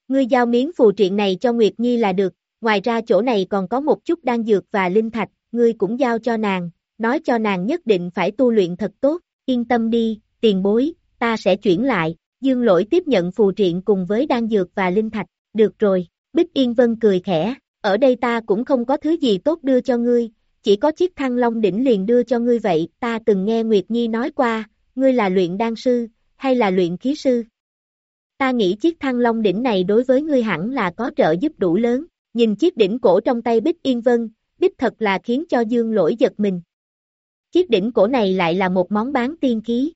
Ngươi giao miếng phù triện này cho Nguyệt Nhi là được, ngoài ra chỗ này còn có một chút đan dược và linh thạch, ngươi cũng giao cho nàng, nói cho nàng nhất định phải tu luyện thật tốt, yên tâm đi, tiền bối, ta sẽ chuyển lại, dương lỗi tiếp nhận phù triện cùng với đan dược và linh thạch, được rồi, Bích Yên Vân cười khẽ, ở đây ta cũng không có thứ gì tốt đưa cho ngươi, chỉ có chiếc thăng long đỉnh liền đưa cho ngươi vậy, ta từng nghe Nguyệt Nhi nói qua, ngươi là luyện đan sư, hay là luyện khí sư. Ta nghĩ chiếc thăng long đỉnh này đối với ngươi hẳn là có trợ giúp đủ lớn, Nhìn chiếc đỉnh cổ trong tay Bích Yên Vân, Bích thật là khiến cho Dương lỗi giật mình. Chiếc đỉnh cổ này lại là một món bán tiên khí.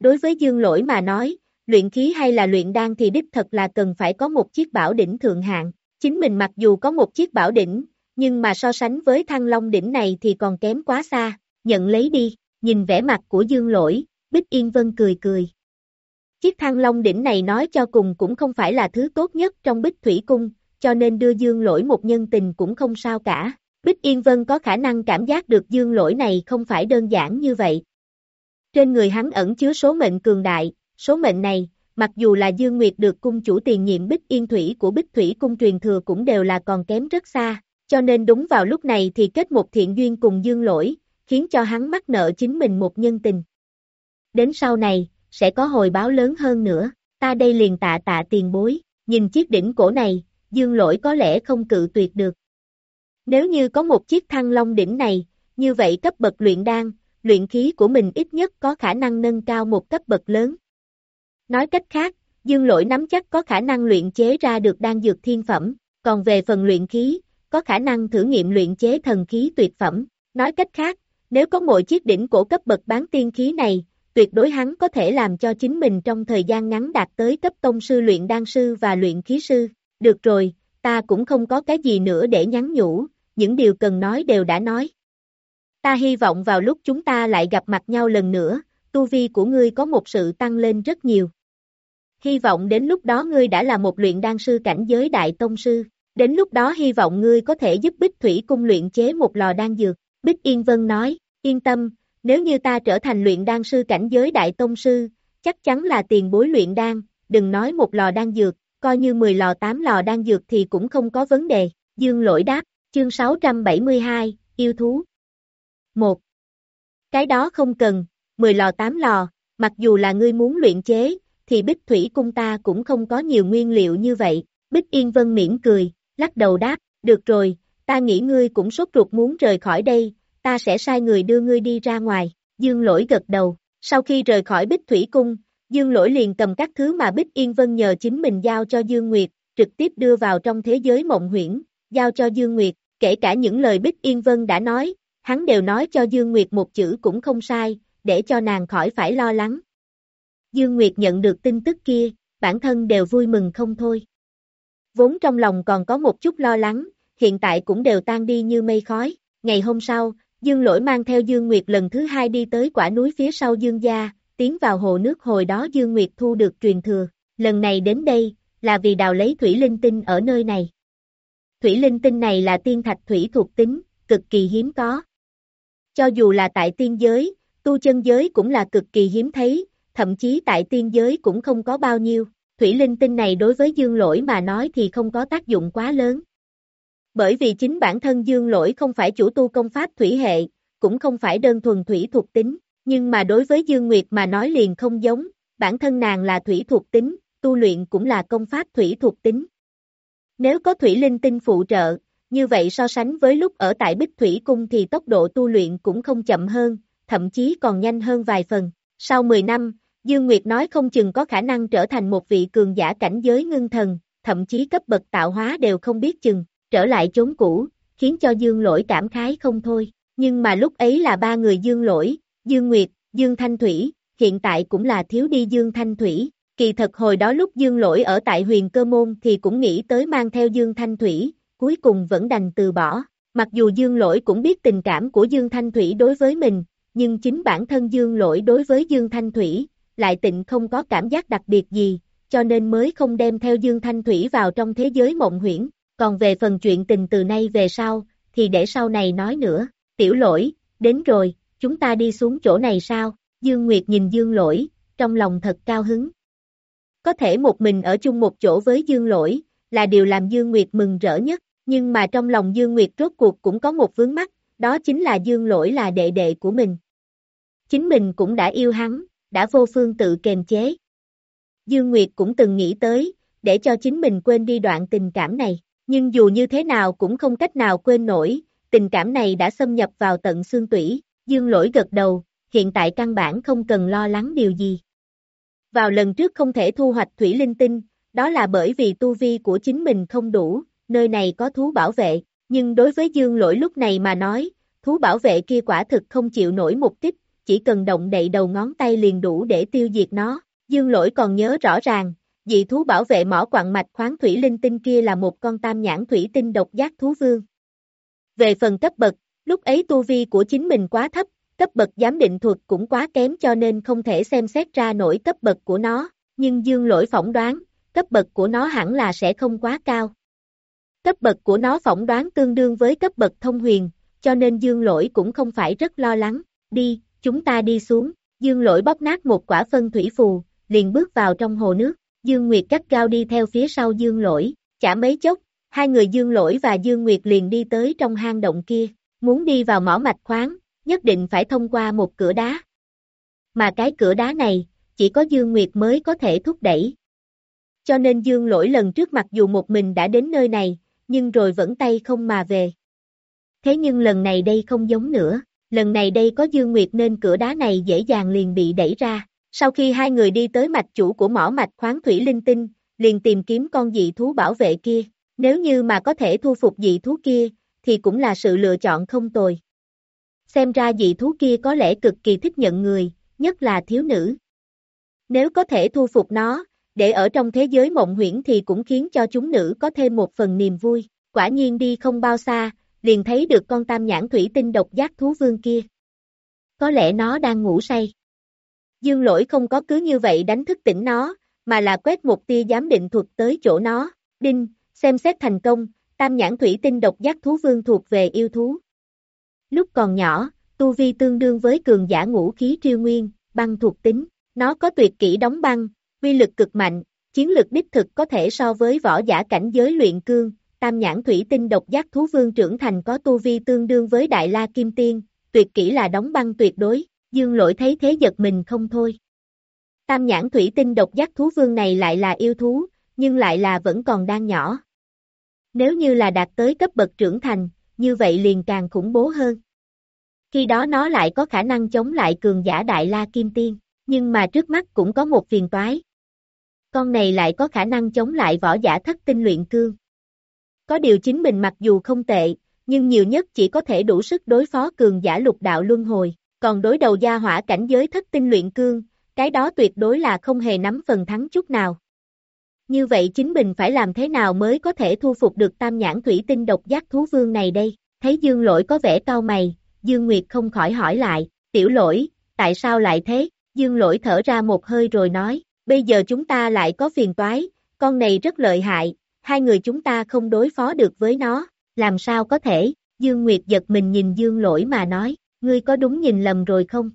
Đối với Dương lỗi mà nói, luyện khí hay là luyện đan thì đích thật là cần phải có một chiếc bảo đỉnh thượng hạng. Chính mình mặc dù có một chiếc bảo đỉnh, nhưng mà so sánh với thăng long đỉnh này thì còn kém quá xa, nhận lấy đi, nhìn vẻ mặt của Dương lỗi, Bích Yên Vân cười cười. Chiếc thăng long đỉnh này nói cho cùng cũng không phải là thứ tốt nhất trong bích thủy cung, cho nên đưa dương lỗi một nhân tình cũng không sao cả. Bích Yên Vân có khả năng cảm giác được dương lỗi này không phải đơn giản như vậy. Trên người hắn ẩn chứa số mệnh cường đại, số mệnh này, mặc dù là Dương Nguyệt được cung chủ tiền nhiệm Bích Yên Thủy của Bích Thủy cung truyền thừa cũng đều là còn kém rất xa, cho nên đúng vào lúc này thì kết một thiện duyên cùng Dương Lỗi, khiến cho hắn mắc nợ chính mình một nhân tình. Đến sau này, sẽ có hồi báo lớn hơn nữa, ta đây liền tạ tạ tiền bối, nhìn chiếc đỉnh cổ này, dương lỗi có lẽ không cự tuyệt được. Nếu như có một chiếc thăng long đỉnh này, như vậy cấp bậc luyện đan, luyện khí của mình ít nhất có khả năng nâng cao một cấp bậc lớn. Nói cách khác, dương lỗi nắm chắc có khả năng luyện chế ra được đan dược thiên phẩm, còn về phần luyện khí, có khả năng thử nghiệm luyện chế thần khí tuyệt phẩm. Nói cách khác, nếu có mỗi chiếc đỉnh cổ cấp bậc bán tiên khí này, tuyệt đối hắn có thể làm cho chính mình trong thời gian ngắn đạt tới cấp tông sư luyện đan sư và luyện khí sư. Được rồi, ta cũng không có cái gì nữa để nhắn nhủ, những điều cần nói đều đã nói. Ta hy vọng vào lúc chúng ta lại gặp mặt nhau lần nữa, tu vi của ngươi có một sự tăng lên rất nhiều. Hy vọng đến lúc đó ngươi đã là một luyện đan sư cảnh giới đại tông sư. Đến lúc đó hy vọng ngươi có thể giúp Bích Thủy Cung luyện chế một lò đan dược. Bích Yên Vân nói, yên tâm, nếu như ta trở thành luyện đan sư cảnh giới đại tông sư, chắc chắn là tiền bối luyện đan, đừng nói một lò đan dược, coi như 10 lò 8 lò đang dược thì cũng không có vấn đề. Dương lỗi đáp, chương 672, yêu thú. 1. Cái đó không cần, 10 lò 8 lò, mặc dù là ngươi muốn luyện chế, thì Bích Thủy cung ta cũng không có nhiều nguyên liệu như vậy. Bích Yên Vân mỉm cười, lắc đầu đáp, được rồi, ta nghĩ ngươi cũng sốt ruột muốn rời khỏi đây, ta sẽ sai người đưa ngươi đi ra ngoài, dương lỗi gật đầu, sau khi rời khỏi Bích Thủy Cung, dương lỗi liền cầm các thứ mà Bích Yên Vân nhờ chính mình giao cho Dương Nguyệt, trực tiếp đưa vào trong thế giới mộng huyễn, giao cho Dương Nguyệt, kể cả những lời Bích Yên Vân đã nói, hắn đều nói cho Dương Nguyệt một chữ cũng không sai, để cho nàng khỏi phải lo lắng. Dương Nguyệt nhận được tin tức kia, bản thân đều vui mừng không thôi. Vốn trong lòng còn có một chút lo lắng, hiện tại cũng đều tan đi như mây khói. Ngày hôm sau, Dương Lỗi mang theo Dương Nguyệt lần thứ hai đi tới quả núi phía sau Dương Gia, tiến vào hồ nước hồi đó Dương Nguyệt thu được truyền thừa. Lần này đến đây, là vì đào lấy thủy linh tinh ở nơi này. Thủy linh tinh này là tiên thạch thủy thuộc tính, cực kỳ hiếm có. Cho dù là tại tiên giới, tu chân giới cũng là cực kỳ hiếm thấy, thậm chí tại tiên giới cũng không có bao nhiêu. Thủy linh tinh này đối với dương lỗi mà nói thì không có tác dụng quá lớn. Bởi vì chính bản thân dương lỗi không phải chủ tu công pháp thủy hệ, cũng không phải đơn thuần thủy thuộc tính, nhưng mà đối với Dương Nguyệt mà nói liền không giống, bản thân nàng là thủy thuộc tính, tu luyện cũng là công pháp thủy thuộc tính. Nếu có thủy linh tinh phụ trợ, như vậy so sánh với lúc ở tại Bích Thủy Cung thì tốc độ tu luyện cũng không chậm hơn, thậm chí còn nhanh hơn vài phần. Sau 10 năm, Dương Nguyệt nói không chừng có khả năng trở thành một vị cường giả cảnh giới ngưng thần, thậm chí cấp bậc tạo hóa đều không biết chừng, trở lại chốn cũ, khiến cho Dương Lỗi cảm khái không thôi. Nhưng mà lúc ấy là ba người Dương Lỗi, Dương Nguyệt, Dương Thanh Thủy, hiện tại cũng là thiếu đi Dương Thanh Thủy. Kỳ thật hồi đó lúc Dương Lỗi ở tại huyền cơ môn thì cũng nghĩ tới mang theo Dương Thanh Thủy, cuối cùng vẫn đành từ bỏ. Mặc dù Dương Lỗi cũng biết tình cảm của Dương Thanh Thủy đối với mình, nhưng chính bản thân Dương Lỗi đối với Dương Thanh Thủy, lại tịnh không có cảm giác đặc biệt gì, cho nên mới không đem theo Dương Thanh Thủy vào trong thế giới mộng huyễn, còn về phần chuyện tình từ nay về sau, thì để sau này nói nữa, tiểu lỗi, đến rồi, chúng ta đi xuống chỗ này sao, Dương Nguyệt nhìn Dương lỗi, trong lòng thật cao hứng. Có thể một mình ở chung một chỗ với Dương lỗi, là điều làm Dương Nguyệt mừng rỡ nhất, nhưng mà trong lòng Dương Nguyệt rốt cuộc cũng có một vướng mắt, đó chính là Dương lỗi là đệ đệ của mình. Chính mình cũng đã yêu hắn, đã vô phương tự kềm chế. Dương Nguyệt cũng từng nghĩ tới, để cho chính mình quên đi đoạn tình cảm này, nhưng dù như thế nào cũng không cách nào quên nổi, tình cảm này đã xâm nhập vào tận xương tủy, Dương lỗi gật đầu, hiện tại căn bản không cần lo lắng điều gì. Vào lần trước không thể thu hoạch thủy linh tinh, đó là bởi vì tu vi của chính mình không đủ, nơi này có thú bảo vệ, nhưng đối với dương lỗi lúc này mà nói, thú bảo vệ kia quả thực không chịu nổi một tích, chỉ cần động đậy đầu ngón tay liền đủ để tiêu diệt nó. Dương lỗi còn nhớ rõ ràng, dị thú bảo vệ mỏ quặng mạch khoáng thủy linh tinh kia là một con tam nhãn thủy tinh độc giác thú vương. Về phần cấp bậc, lúc ấy tu vi của chính mình quá thấp, cấp bậc giám định thuật cũng quá kém cho nên không thể xem xét ra nổi cấp bậc của nó, nhưng dương lỗi phỏng đoán, cấp bậc của nó hẳn là sẽ không quá cao. Cấp bậc của nó phỏng đoán tương đương với cấp bậc thông huyền, cho nên dương lỗi cũng không phải rất lo lắng, đi, chúng ta đi xuống, dương lỗi bóp nát một quả phân thủy phù, liền bước vào trong hồ nước, dương nguyệt cắt cao đi theo phía sau dương lỗi, chả mấy chốc, hai người dương lỗi và dương nguyệt liền đi tới trong hang động kia, muốn đi vào mỏ mạch khoáng, nhất định phải thông qua một cửa đá. Mà cái cửa đá này, chỉ có dương nguyệt mới có thể thúc đẩy. cho nên dương lỗi lần trước mặc dù một mình đã đến nơi này, nhưng rồi vẫn tay không mà về. Thế nhưng lần này đây không giống nữa, lần này đây có Dương Nguyệt nên cửa đá này dễ dàng liền bị đẩy ra. Sau khi hai người đi tới mạch chủ của mỏ mạch khoáng thủy linh tinh, liền tìm kiếm con dị thú bảo vệ kia. Nếu như mà có thể thu phục dị thú kia, thì cũng là sự lựa chọn không tồi. Xem ra dị thú kia có lẽ cực kỳ thích nhận người, nhất là thiếu nữ. Nếu có thể thu phục nó, để ở trong thế giới mộng huyễn thì cũng khiến cho chúng nữ có thêm một phần niềm vui. Quả nhiên đi không bao xa, liền thấy được con tam nhãn thủy tinh độc giác thú vương kia. Có lẽ nó đang ngủ say. Dương lỗi không có cứ như vậy đánh thức tỉnh nó, mà là quét một tia giám định thuật tới chỗ nó. Đinh, xem xét thành công, tam nhãn thủy tinh độc giác thú vương thuộc về yêu thú. Lúc còn nhỏ, tu vi tương đương với cường giả ngũ khí triêu nguyên, băng thuộc tính. Nó có tuyệt kỹ đóng băng, uy lực cực mạnh, chiến lực đích thực có thể so với võ giả cảnh giới luyện cương, tam nhãn thủy tinh độc giác thú vương trưởng thành có tu vi tương đương với đại la kim tiên, tuyệt kỹ là đóng băng tuyệt đối, dương lỗi thấy thế giật mình không thôi. Tam nhãn thủy tinh độc giác thú vương này lại là yêu thú, nhưng lại là vẫn còn đang nhỏ. Nếu như là đạt tới cấp bậc trưởng thành, như vậy liền càng khủng bố hơn. Khi đó nó lại có khả năng chống lại cường giả đại la kim tiên, nhưng mà trước mắt cũng có một phiền toái. Con này lại có khả năng chống lại võ giả thất tinh luyện cương. Có điều chính mình mặc dù không tệ, nhưng nhiều nhất chỉ có thể đủ sức đối phó cường giả lục đạo luân hồi, còn đối đầu gia hỏa cảnh giới thất tinh luyện cương, cái đó tuyệt đối là không hề nắm phần thắng chút nào. Như vậy chính mình phải làm thế nào mới có thể thu phục được tam nhãn thủy tinh độc giác thú vương này đây? Thấy dương lỗi có vẻ cao mày, dương nguyệt không khỏi hỏi lại, tiểu lỗi, tại sao lại thế? Dương lỗi thở ra một hơi rồi nói, bây giờ chúng ta lại có phiền toái, con này rất lợi hại, hai người chúng ta không đối phó được với nó, làm sao có thể, Dương Nguyệt giật mình nhìn Dương lỗi mà nói, ngươi có đúng nhìn lầm rồi không?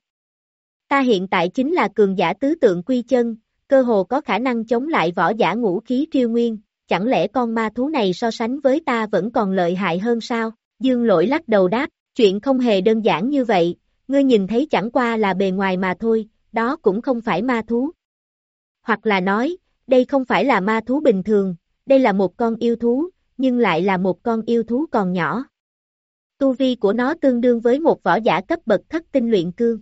Ta hiện tại chính là cường giả tứ tượng quy chân, cơ hồ có khả năng chống lại võ giả ngũ khí triêu nguyên, chẳng lẽ con ma thú này so sánh với ta vẫn còn lợi hại hơn sao? Dương lỗi lắc đầu đáp, chuyện không hề đơn giản như vậy, ngươi nhìn thấy chẳng qua là bề ngoài mà thôi, đó cũng không phải ma thú. Hoặc là nói, đây không phải là ma thú bình thường, đây là một con yêu thú, nhưng lại là một con yêu thú còn nhỏ. Tu vi của nó tương đương với một võ giả cấp bậc thất tinh luyện cương.